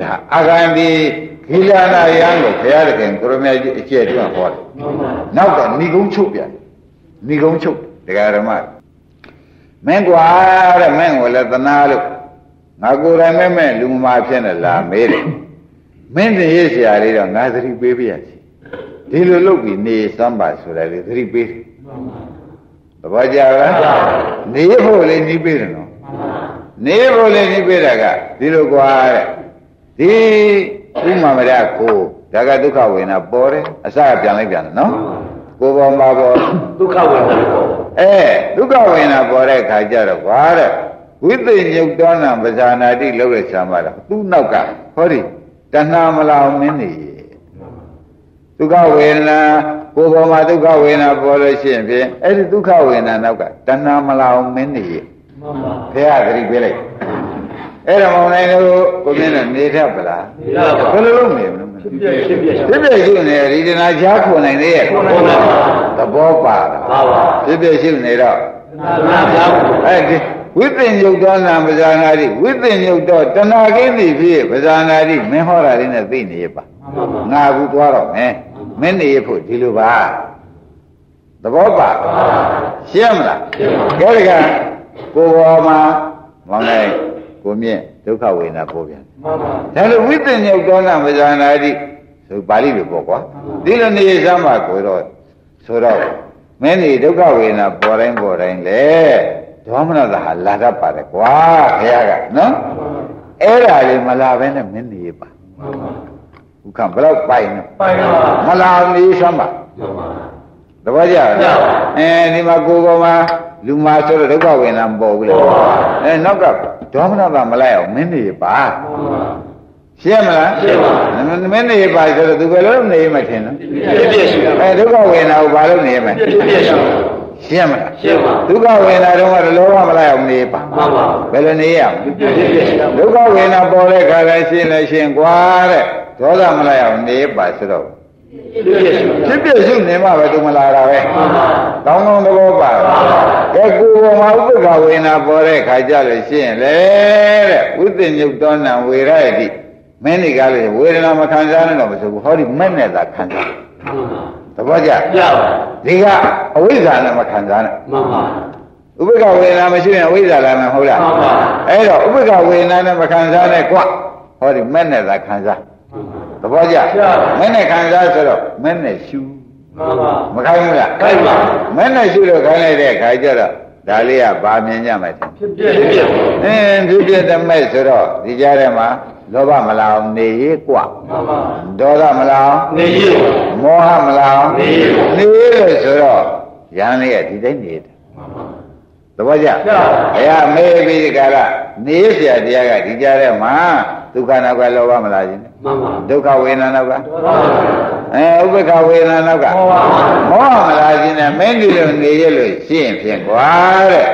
ဒါအာဂန္ဒီ ခိလနာယံကိုဘုရားသခင်ကိုရမကြီးအကျယ်တွန်းဟောတယ်မှန်ပါနောက်ကဏီကုံချုပ်ပြန်ဏီကုံချုပ်ဒကာဓမ္မမင်းကွာတဲ့မင်းကိုလည်းသနာလို့ငါကိုယ်တိုင်မဲ့မဲ့လူမမာဖြစ်နေလားမေးတယ်မင်းတင်ရဆရာလေးတော့ငါသတိပေးပြရစီဒီလိုလုပ်ပြီးနေစမ်းပါဆိုတယ်လေသတိပေးတယ်သဘောကျလားနေဖို့လေးနှီးပေးတယ်နော်နေဖို့လည်းနှိပေးတာကဒီလိုကွာတဲ့ဒီ ဥမ္မာမရကိုဒါကဒုက္ခဝေဒနာပေါ်တယ်အစကပြန်လိုက်ပြန်တယ်နော်ကိုယ်ပေါ်မှာပေါ်ဒုက္ခဝေဒနာပေါ့အဲဒုက္ခဝေဒနာပေါ်တဲ့ခါကျတော့ကွာတဲ့ဝိသိညုတ်တော်နာပဇာနာတိလောက်တဲ့ဆံမတော့သူ့နောက်ကဟောဒီတဏှာမလောင်မင်းနေဒုက္ခဝေဒနာကိုယ်ပေါ်မှာဒုက္ခဝေဒနာပေါ်လို့ရှိရင်ဖြင့်အဲ့ဒီဒုက္ခဝေဒနာနောက်ကတဏှာမလောင်မင်းနေမှန်ပါဘုရားသတိပေးလိုက် အဲ့တော့မောင်နိုင်တို့ကိုမြင်တဲ့နေတတ်ပလားဒီလားပါဘယ်လိုလုပ်နေမလဲဖြစ်ပြဖြစ်ပြဖြစ်ဖြစ်ရှိနေဒီတနာချားခွန်နိုင်သေးရဲ့ခွန်နိုင်ပါသဘောပါတာပါပါဖြစ်ဖြစ်ရှိနေတော့နာနာပါအဲ့ဒီဝိသင်ညုတ်တော်နာပဇာနာတိဝိသင်ညုတ်တော်တဏှာကိသိဖြစ်ပဇာနာတိမင်းဟောတာလေးနဲ့သိနေရပါမှန်ပါငါကူသွားတော့မယ်မင်းနေရဖို့ဒီလိုပါသဘောပါရှင်းမလားကဲဒီကကိုယ်ပေါ်မှာမောင်နိုင် ကိုမြင့်ဒုက္ခဝေဒနာပေါ်ပြန်မှန်ပါဒါလို့ဝိသညုတ်တောနာမဇာနာတိဆိုပါဠိလိုပေါ့ကွာဒီလိုနေစမ်းပါကိုတော့ဆိုတော့မင်းဒီဒုက္ခဝေဒနာပေါ်တိုင်းပေါ်တိုင်းလေဒေါမနတာဟာလာတတ်ပါတယ်ကွာခင်ဗျားကနော်အဲ့ဒါလေးမလာဘဲနဲ့မင်းနေပါမှန်ပါဥက္ကဘယ်တော့ပိုင်နော်ပိုင်ပါမလာနေစမ်းပါမှန်ပါတပည့်ကြကြပါအဲဒီမှာကိုယ်ပေါ်မှာ လူမာဆိုတော့ဒုက္ခဝေဒနာမပေါ်ဘူးလေပေါ်ပါအဲနောက်ကဒေါမနတာမလိုက်အောင်မင်းနေပါမှန်ပါရှင်းမလားရှင်းပါမင်းနေပါဆိုတော့သူဘယ်လိုနေမှထင်နော်ဖြစ်ပြရှိအဲဒုက္ခဝေဒနာကိုဘာလို့နေမှဖြစ်ပြရှိရှင်းမလားရှင်းပါဒုက္ခဝေဒနာတော့ကလောဘမလိုက်အောင်နေပါမှန်ပါဘယ်လိုနေရမဖြစ်ပြရှိလဲဒုက္ခဝေဒနာပေါ်တဲ့ခါလဲရှင်းလဲရှင်းကွာတဲ့ဒေါသမလိုက်အောင်နေပါဆိုတော့ ဖြစ်ပြရှိဖြစ်ဖြစ်ရှုနေမှပဲသူမလာတာပဲမှန်ပါကောင်းကောင်းသဘောပါကဲကိုယ်ပေါ်မှာဥပ္ပခဝေဒနာပေါ်တဲ့ခါကြလို့ရှင်းလေတဲ့ဝိသညုတ်တောနံဝေရယတိမင်းတွေကလည်းဝေဒနာမခံစားနဲ့တော့မဆိုဘူးဟောဒီမဲ့နဲ့သာခံစားမှန်ပါသဘောကျရပါဒီကအဝိဇ္ဇာနဲ့မခံစားနဲ့မှန်ပါဥပ္ပခဝေဒနာမရှိရင်အဝိဇ္ဇာလာမယ်ဟုတ်လားမှန်ပါအဲ့တော့ဥပ္ပခဝေဒနာနဲ့မခံစားနဲ့ကွဟောဒီမဲ့နဲ့သာခံစား သဘောကျမဲ့နဲ့ခံစားဆိုတော့မဲ့နဲ့ရှူ မှန်ပါ မခိုင်းဘူးလား ခိုင်းပါ မဲ့နဲ့ရှုလို့ခိုင်းလိုက်တဲ့ခါကျတော့ဒါလေးကဗာမြင်ကြမယ်ထင် ဖြစ်ပြဖြစ်ပြ အင်းဖြစ်ဖြစ်တမဲ့ဆိုတော့ဒီကြားထဲမှာလောဘမလာအောင်နေရေးกว่า မှန်ပါ ဒေါသမလာအောင် နေရ မောဟမလာအောင် နေရေး နေရေးလို့ဆိုတော့ရန်လေးကဒီတိုင်းနေတယ် မှန်ပါ သဘောကျ ကျပါ ဘုရားမေးပြီးဒီကရနေเสียတရားကဒီကြားထဲမှာဒုက္ခနောက်ကလောဘမလာခြင်း မှန်ပါဒုက္ခဝေဒနာနောက်ကမှန်ပါအဲဥပ္ပခဝေဒနာနောက်ကမှန်ပါမောဟမလာခြင်းနဲ့မင်းဒီလိုနေရလို့ရှင်းဖြင့်ကွာတဲ့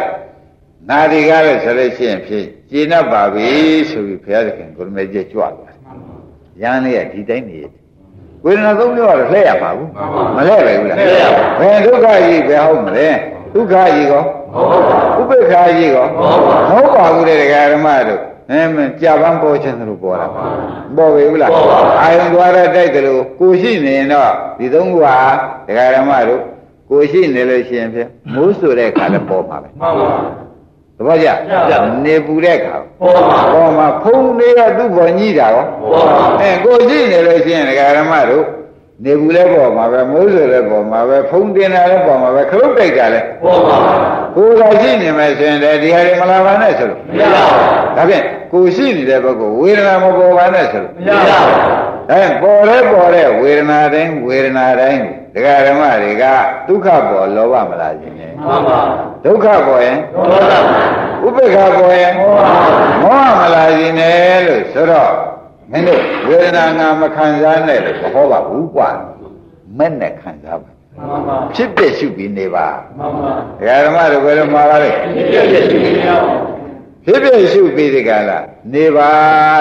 နာဒီကားလို့ဆိုလို့ရှင်းဖြင့်ကျင့်တတ်ပါပြီဆိုပြီးဘုရားသခင်ကိုရမေကြီးကြွသွားတယ်ရန်လေးကဒီတိုင်းနေတယ်ဝေဒနာသုံးမျိုးကတော့လှည့်ရမှာဘူးမလှည့်ပဲဘူးလားလှည့်ရပါဘယ်ဒုက္ခကြီးပဲဟုတ်မလဲဒုက္ခကြီးကောဟုတ်ပါဥပေက္ခကြီးကောဟုတ်ပါမဟုတ်ပါဘူးတဲ့ဒကာဓမ္မတို့ အဲမကြာပန်းပေါ်ခြင်းသလိုပေါ်တာပေါ်ပြီဘူးလားပေါ်ပါအာယုံသွားတဲ့တိုက်တယ်လို့ကိုရှိနေရင်တော့ဒီသုံးခုဟာဒကာဓမ္မတို့ကိုရှိနေလို့ရှိရင်ဖြင့်မိုးဆိုတဲ့အခါလည်းပေါ်မှာပဲမှန်ပါသဘောကျကျနေပူတဲ့အခါပေါ်ပါပေါ်မှာဖုံးလေးကသူ့ပေါ်ညှိတာရောပေါ်ပါအဲကိုရှိနေလို့ရှိရင်ဒကာဓမ္မတို့ နေဘူးလဲပေါ်မှာပဲမိုးဆိုလဲပေါ်မှာပဲဖုံးတင်တာလဲပေါ်မှာပဲခလုတ်တိုက်တာလဲပေါ်ပါကိုယ်သာရှိနေမယ်ဆိုရင်လည်းဒီဟာတွေမလာပါနဲ့ဆိုလို့မရပါဒါဖြင့်ကိုယ်ရှိနေတဲ့ဘက်ကဝေဒနာမပေါ်ပါနဲ့ဆိုလို့ဘူးမရပါဘူးဒါဖြင့်ပေါ်လဲပေါ်တဲ့ဝေဒနာတိုင်းဝေဒနာတိုင်းဒကာဓမ္မတွေကဒုက္ခပေါ်လောဘမလားခြင်းနဲ့မှန်ပါဒုက္ခပေါ်ရင်ဒေါသပါဥပိ္ပခပေါ်ရင်မောဟမလားခြင်းနဲ့လို့ဆိုတော့ မင်းတို့ဝေဒနာငါမခံစားနဲ့လို့မဟောပါဘူးကွာမဲ့နဲ့ခံစားပါမှန်ပါဖြစ်ပြရှုပြီးနေပါမှန်ပါဒကာဓမ္မတို့ဘယ်လိုမှားပါလဲဒီပြည့်ပြည့်ရှိနေရအောင်ဖြစ်ပြရှုပြီးဒီကလာနေပါ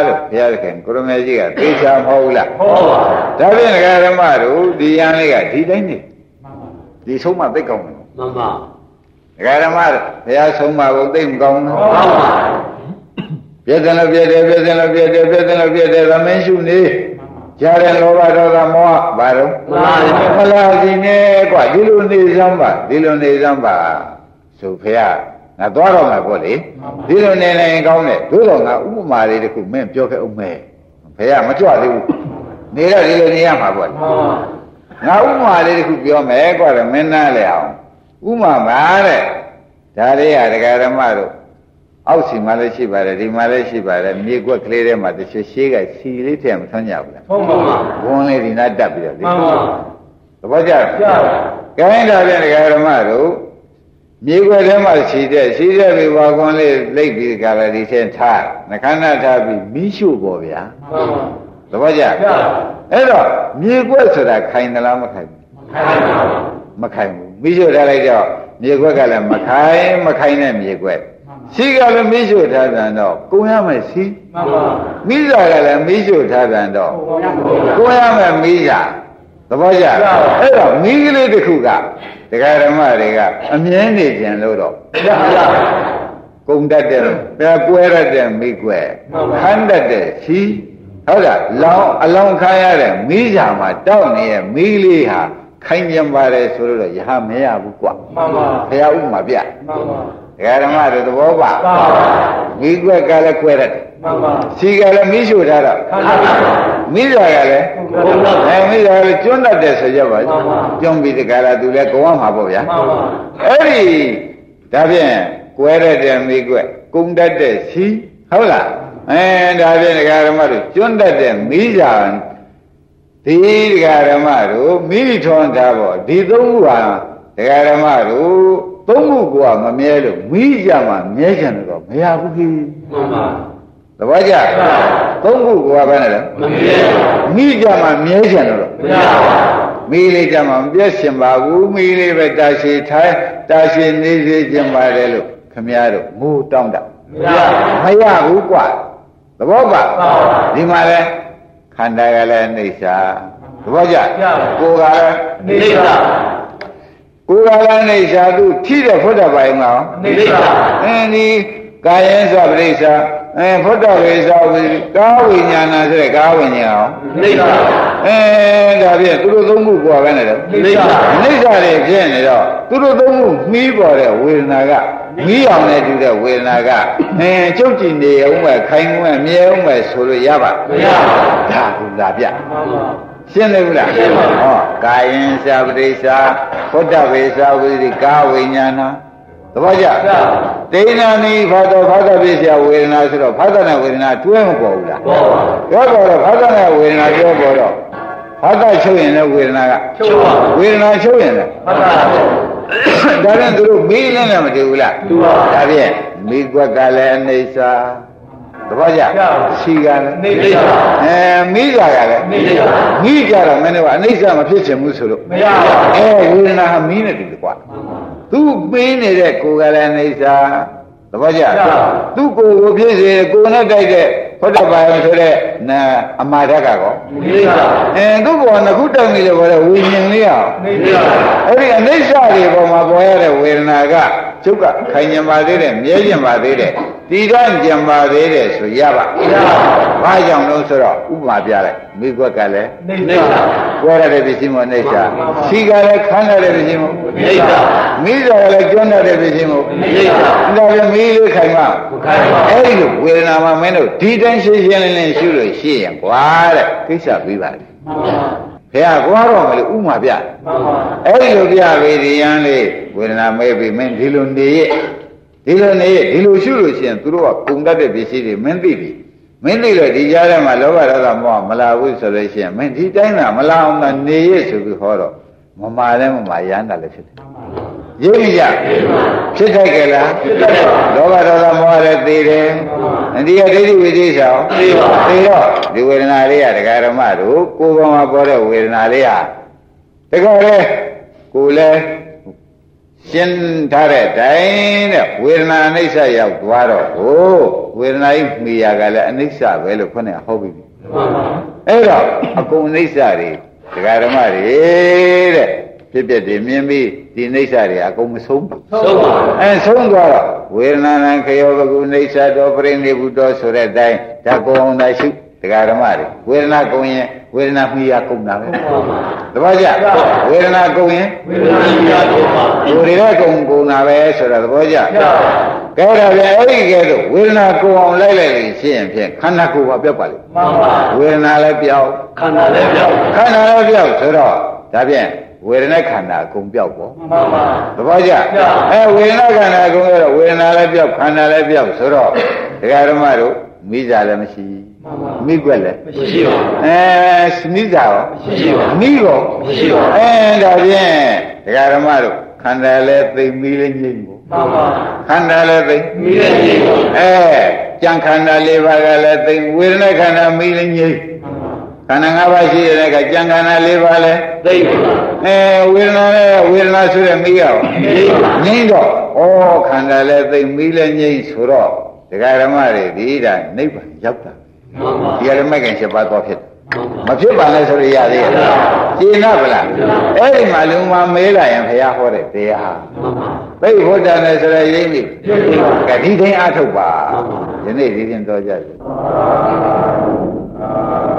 လို့ဘုရားသခင်ကိုရမေကြီးကသိချာမဟုတ်ဘူးလားဟောပါဒါဖြင့်ဒကာဓမ္မတို့ဒီယံလေးကဒီတိုင်းနေဒီဆုံးမသိကောင်းတယ်မှန်ပါဒကာဓမ္မတို့ဘုရားဆုံးမကိုသိမကောင်းဘူးမှန်ပါ ပြည့်တယ်လို့ပြည့်တယ်ပြည့်တယ်လို့ပြည့်တယ်ပြည့်တယ်လို့ပြည့်တယ်သမင်းရှုနေကြားတဲ့လောဘဒေါသမောဟဘာတော့မလာစီနဲ့ကွာဒီလိုနေစမ်းပါဒီလိုနေစမ်းပါဆိုဖေရငါသွားတော့မှာပေါ့လေဒီလိုနေနေကောင်းတယ်သို့တော့ငါဥပမာလေးတစ်ခုမင်းပြောခဲ့အောင်မယ်ဖေရမကြွသေးဘူးနေတော့ဒီလိုနေရမှာပေါ့လေမှန်ပါငါဥပမာလေးတစ်ခုပြောမယ်ကွာမင်းနားလေအောင်ဥပမာပါတဲ့ဒါလေးဟာဒကာဓမ္မတို့ အောက်စီမှာလည်းရှိပါတယ်ဒီမှာလည်းရှိပါတယ်မြေကွက်ကလေးထဲမှာတချို့ရှေးကစီလေးထည့်မထွန်းကြဘူးလားဟုတ်ပါပါဝန်းလေးဒီနားတက်ပြီးတော့ဒီမှန်ပါသဘောကျလားကြားပါခိုင်းတာပြန်ဒကာဓမ္မတို့မြေကွက်ထဲမှာရှိတဲ့ရှိတဲ့ဒီဘာကွန်လေးလိတ်ပြီးကြတယ်ဒီထဲထားနှခမ်းနာထားပြီးမိရှုပေါ့ဗျာမှန်ပါသဘောကျကြားပါအဲ့တော့မြေကွက်ဆိုတာခိုင်သလားမခိုင်ဘူးခိုင်းပါမခိုင်ဘူးမိရှုထားလိုက်တော့မြေခွက်ကလည်းမခိုင်မခိုင်တဲ့မြေခွက် စီကလည်းမိရှုထားပြန်တော့ကိုရမယ်စီမှန်ပါမိစာကလည်းမိရှုထားပြန်တော့ကိုရမယ်မိစာသဘောကျအဲ့တော့မိကလေးတစ်ခုကဒကာဓမ္မတွေကအမြဲနေကြံလို့တော့ကြားပါကုံတတ်တဲ့ပြကွဲရတဲ့မိကွက်ခန်းတတ်တဲ့စီဟုတ်လားလောင်းအလောင်းခါရတဲ့မိစာမှာတောက်နေတဲ့မိလေးဟာခိုင်ကြံပါတယ်ဆိုလို့ရဟမရဘူးကွာမှန်ပါဘုရားဥပမာပြမှန်ပါ ဒကာဓမ္မတို့သဘောပါပါပါမိကွက်ကလည်းကွဲရတယ်မှန်ပါစီကလည်းမိရှုထားတော့ခန္ဓာပါမိစာကလည်းဘုံတော့အဲမိစာကလည်းကျွန်းတတ်တယ်ဆိုကြပါမှန်ပါကျွန်းပြီးတကယ်လားသူလည်းကောင်းမှာပေါ့ဗျာမှန်ပါအဲ့ဒီဒါဖြင့်ကွဲရတဲ့မိကွက်ကုံတတ်တဲ့စီဟုတ်လားအဲဒါဖြင့်ဒကာဓမ္မတို့ကျွန်းတတ်တဲ့မိစာဒီဒကာဓမ္မတို့မိထွန်းထားပေါ့ဒီသုံးခုဟာဒကာဓမ္မတို့ သုံးခုကမမြဲလို့မိကြမှာမြဲကြတယ်တော့မရဘူးကြီးမှန်ပါသဘောကျသုံးခုကဘာနဲ့လဲမမြဲမိကြမှာမြဲကြတယ်တော့မရပါမိလေးကြမှာမပြည့်ရှင်ပါဘူးမိလေးပဲတာရှိထိုင်တာရှိနေစေခြင်းပါတယ်လို့ခမည်းတော်ငိုတောင်းတာမရပါမရဘူးကွာသဘောပါပါပါဒီမှာလဲခန္ဓာကလည်းနှိစ္စသဘောကျကျပါကိုယ်ကလည်းနေသာကို ယ်ကလည်းနှိစ္စသူထိတဲ့ဖုဒ္ဓဘာယမှာနေသာအင်းဒီကာယံသပရိစ္ဆာအဲဖုဒ္ဓဝိစ္ဆာဝိကာဝိညာဏဆိုတဲ့ကာဝိညာဉ်အောင်နေသာအဲဒါဖြင့်သူတို့သုံးခုကိုယ်ပဲနဲ့တော့နေသာနိစ္စတွေဖြစ်နေတော့သူတို့သုံးခုမှီးပေါ်တဲ့ဝေဒနာကမီးအောင်နဲ့တူတဲ့ဝေဒနာကအဲကျုပ်ကြည်နေအောင်ပဲခိုင်အောင်ပဲမြဲအောင်ပဲဆိုလို့ရပါမရပါဒါကလာပြမှန်ပါ ရှင်းတယ်ဘူးလားရှင်းပါပြီဟောကာယံသပရိစ္ဆာဖုဒ္ဓဝေသဝိရိကာဝိညာဏသဘောကျကျပါဒိဋ္ဌာနိဘာသောဘာသပိစ္ဆာဝေဒနာဆိုတော့ဘာသနာဝေဒနာတွဲမပေါ်ဘူးလားပေါ်ပါပြောတော့ဘာသနာဝေဒနာပြောပေါ်တော့ဘာသချုပ်ရင်လည်းဝေဒနာကချုပ်ပါဝေဒနာချုပ်ရင်လည်းမှန်ပါဒါနဲ့သူတို့မီးလည်းလည်းမတည်ဘူးလားတူပါဒါဖြင့်မိကွက်ကလည်းအနေစာ သဘောကျကျပါရှိကလည်းနေသာအဲမိကြကလည်းနေသာမိကြတော့မင်းတို့ကအနိစ္စမဖြစ်ချင်ဘူးဆိုလို့မရပါအဲဝေဒနာဟာမီးနဲ့တူတယ်ကွာသူပင်းနေတဲ့ကိုယ်ကလည်းအနေစာသဘောကျကျပါသူကိုယ်ကိုဖြစ်စေကိုယ်နဲ့တိုက်တဲ့ဖုဒ္ဓဘာယဆိုတဲ့နာအမာဓကကောနေသာအဲသူ့ဘောကခုတောက်နေလို့ဘောတဲ့ဝိညာဉ်လေးအောင်နေသာအဲ့ဒီအနိစ္စတွေပေါ်မှာပေါ်ရတဲ့ဝေဒနာက ကျုပ်ကခိုင်ញံပါသေးတယ်မြဲញံပါသေးတယ်တည်တံ့ကြံပါသေးတယ်ဆိုရပါရပါဘာကြောင့်လို့ဆိုတော့ဥပမာပြလိုက်မိကွက်ကလည်းနေသာကွဲရတဲ့ပစ္စည်းမအိဋ္ဌာရှိကလည်းခန်းရတဲ့ပစ္စည်းမနေသာမိစ္ဆာကလည်းကျွမ်းရတဲ့ပစ္စည်းမနေသာဒါပြန်မိလေးခိုင်မခိုင်းပါအဲ့ဒီလိုဝေဒနာမှာမင်းတို့ဒီတိုင်းရှင်းရှင်းလင်းလင်းရှုလို့ရှိရင်ကွာတဲ့ကိစ္စပြီးပါလေမှန်ပါ ဘုရားကွာတော့မလို့ဥမာပြမှန်ပါအဲ့ဒီလိုပြပြီဒီယံလေးဝေဒနာမဲပြီမင်းဒီလိုနေရဲ့ဒီလိုနေရဲ့ဒီလိုရှုလို့ရှိရင်သူတို့ကပုံတတ်တဲ့ပစ္စည်းတွေမင်းသိပြီမင်းသိလို့ဒီကြားထဲမှာလောဘဒေါသမောဟမလာဘူးဆိုလို့ရှိရင်မင်းဒီတိုင်းသာမလာအောင်သာနေရဲ့ဆိုပြီးဟောတော့မမာလည်းမမာရမ်းတာလည်းဖြစ်တယ်ရိပ်ကြဖြစ်ထိုက်ကြလားလောဘဒေါသမောဟလည်းသိတယ် ဒီကဒိဋ္ဌိဝိသေသအောင်သိတော့ဒီဝေဒနာလေးကဒကာရမတို့ကိုယ်ပေါ်မှာပေါ်တဲ့ဝေဒနာလေးဟာတကယ်လေကိုယ်လည်းရှင်းထားတဲ့တိုင်းတဲ့ဝေဒနာအနိစ္စရောက်သွားတော့ဟိုဝေဒနာကြီးမိယာကလည်းအနိစ္စပဲလို့ခေါင်းနဲ့ဟောပြီးပြီမှန်ပါအဲ့တော့အကုန်အနိစ္စတွေဒကာဓမ္မတွေတဲ့ ဖြစ်ဖြစ်တွေမြင်ပြီးဒီအနိစ္စတွေအကုန်မဆုံးဘူးဆုံးပါအဲဆုံးသွားတော့ဝေဒနာနံခယောဘကုနေသတောပရိနိဗ္ဗုတောဆိုတဲ့အတိုင်းဓာတ်ကုံသာရှုတရားဓမ္မတွေဝေဒနာကုံရင်ဝေဒနာမိယာကုံတာပဲတပည့်ကြဝေဒနာကုံရင်ဝိညာဉ်ကြီးရတော့ပါဒီတွေကုံကုံတာပဲဆိုတာသဘောကျကဲဒါပြန်အဲ့ဒီကဲတော့ဝေဒနာကုံအောင်လိုက်လိုက်လို့ရှိရင်ဖြင့်ခန္ဓာကိုယ်ပါပြောက်ပါလိမ့်မှန်ပါဝေဒနာလည်းပြောက်ခန္ဓာလည်းပြောက်ခန္ဓာလည်းပြောက်ဆိုတော့ဒါဖြင့် ဝေဒနာခန္ဓာအကုန်ပြောက်ပေါ့မှန်ပါသဘောကျအဲဝေဒနာခန္ဓာအကုန်ပြောက်ဝေဒနာလည်းပြောက်ခန္ဓာလည်းပြောက်ဆိုတော့ဒကာဓမ္မတို့မိစ္ဆာလည်းမရှိမိကွက်လည်းမရှိပါအဲမိစ္ဆာရောမရှိပါမိရောမရှိပါအဲဒါဖြင့်ဒကာဓမ္မတို့ခန္ဓာလည်းသိမ့်မိလည်းငြိမ့်ပေါ့မှန်ပါခန္ဓာလည်းသိမ့်မိရဲ့ကြီးပါအဲကြံခန္ဓာ၄ပါးကလည်းသိမ့်ဝေဒနာခန္ဓာမိလည်းငြိမ့် ခန္ဓာ၅ပါးရှိတဲ့ကကြံခန္ဓာ၄ပါးလည်းသိပါအဲဝေဒနာနဲ့ဝေဒနာဆိုတဲ့မိရောငြိမ့်တော့ဩခန္ဓာလည်းသိမ့်မိလည်းငြိမ့်ဆိုတော့ဒကာဓမ္မတွေဒီဒါနိဗ္ဗာန်ရောက်တာမှန်ပါဒီရမကင်7ပါးတော့ဖြစ်တယ်မဖြစ်ပါနဲ့ဆိုရရသေးရဲ့ရှင်းနာဗလားအဲ့ဒီမှာလူမမေးလာရင်ဘုရားဟောတဲ့တရားမှန်ပါသိဘုဒ္ဓနဲ့ဆိုရရိမ့်ပြီဖြစ်ပါကတိတိုင်းအထုတ်ပါယနေ့ဒီရင်တော်ကြပြီမ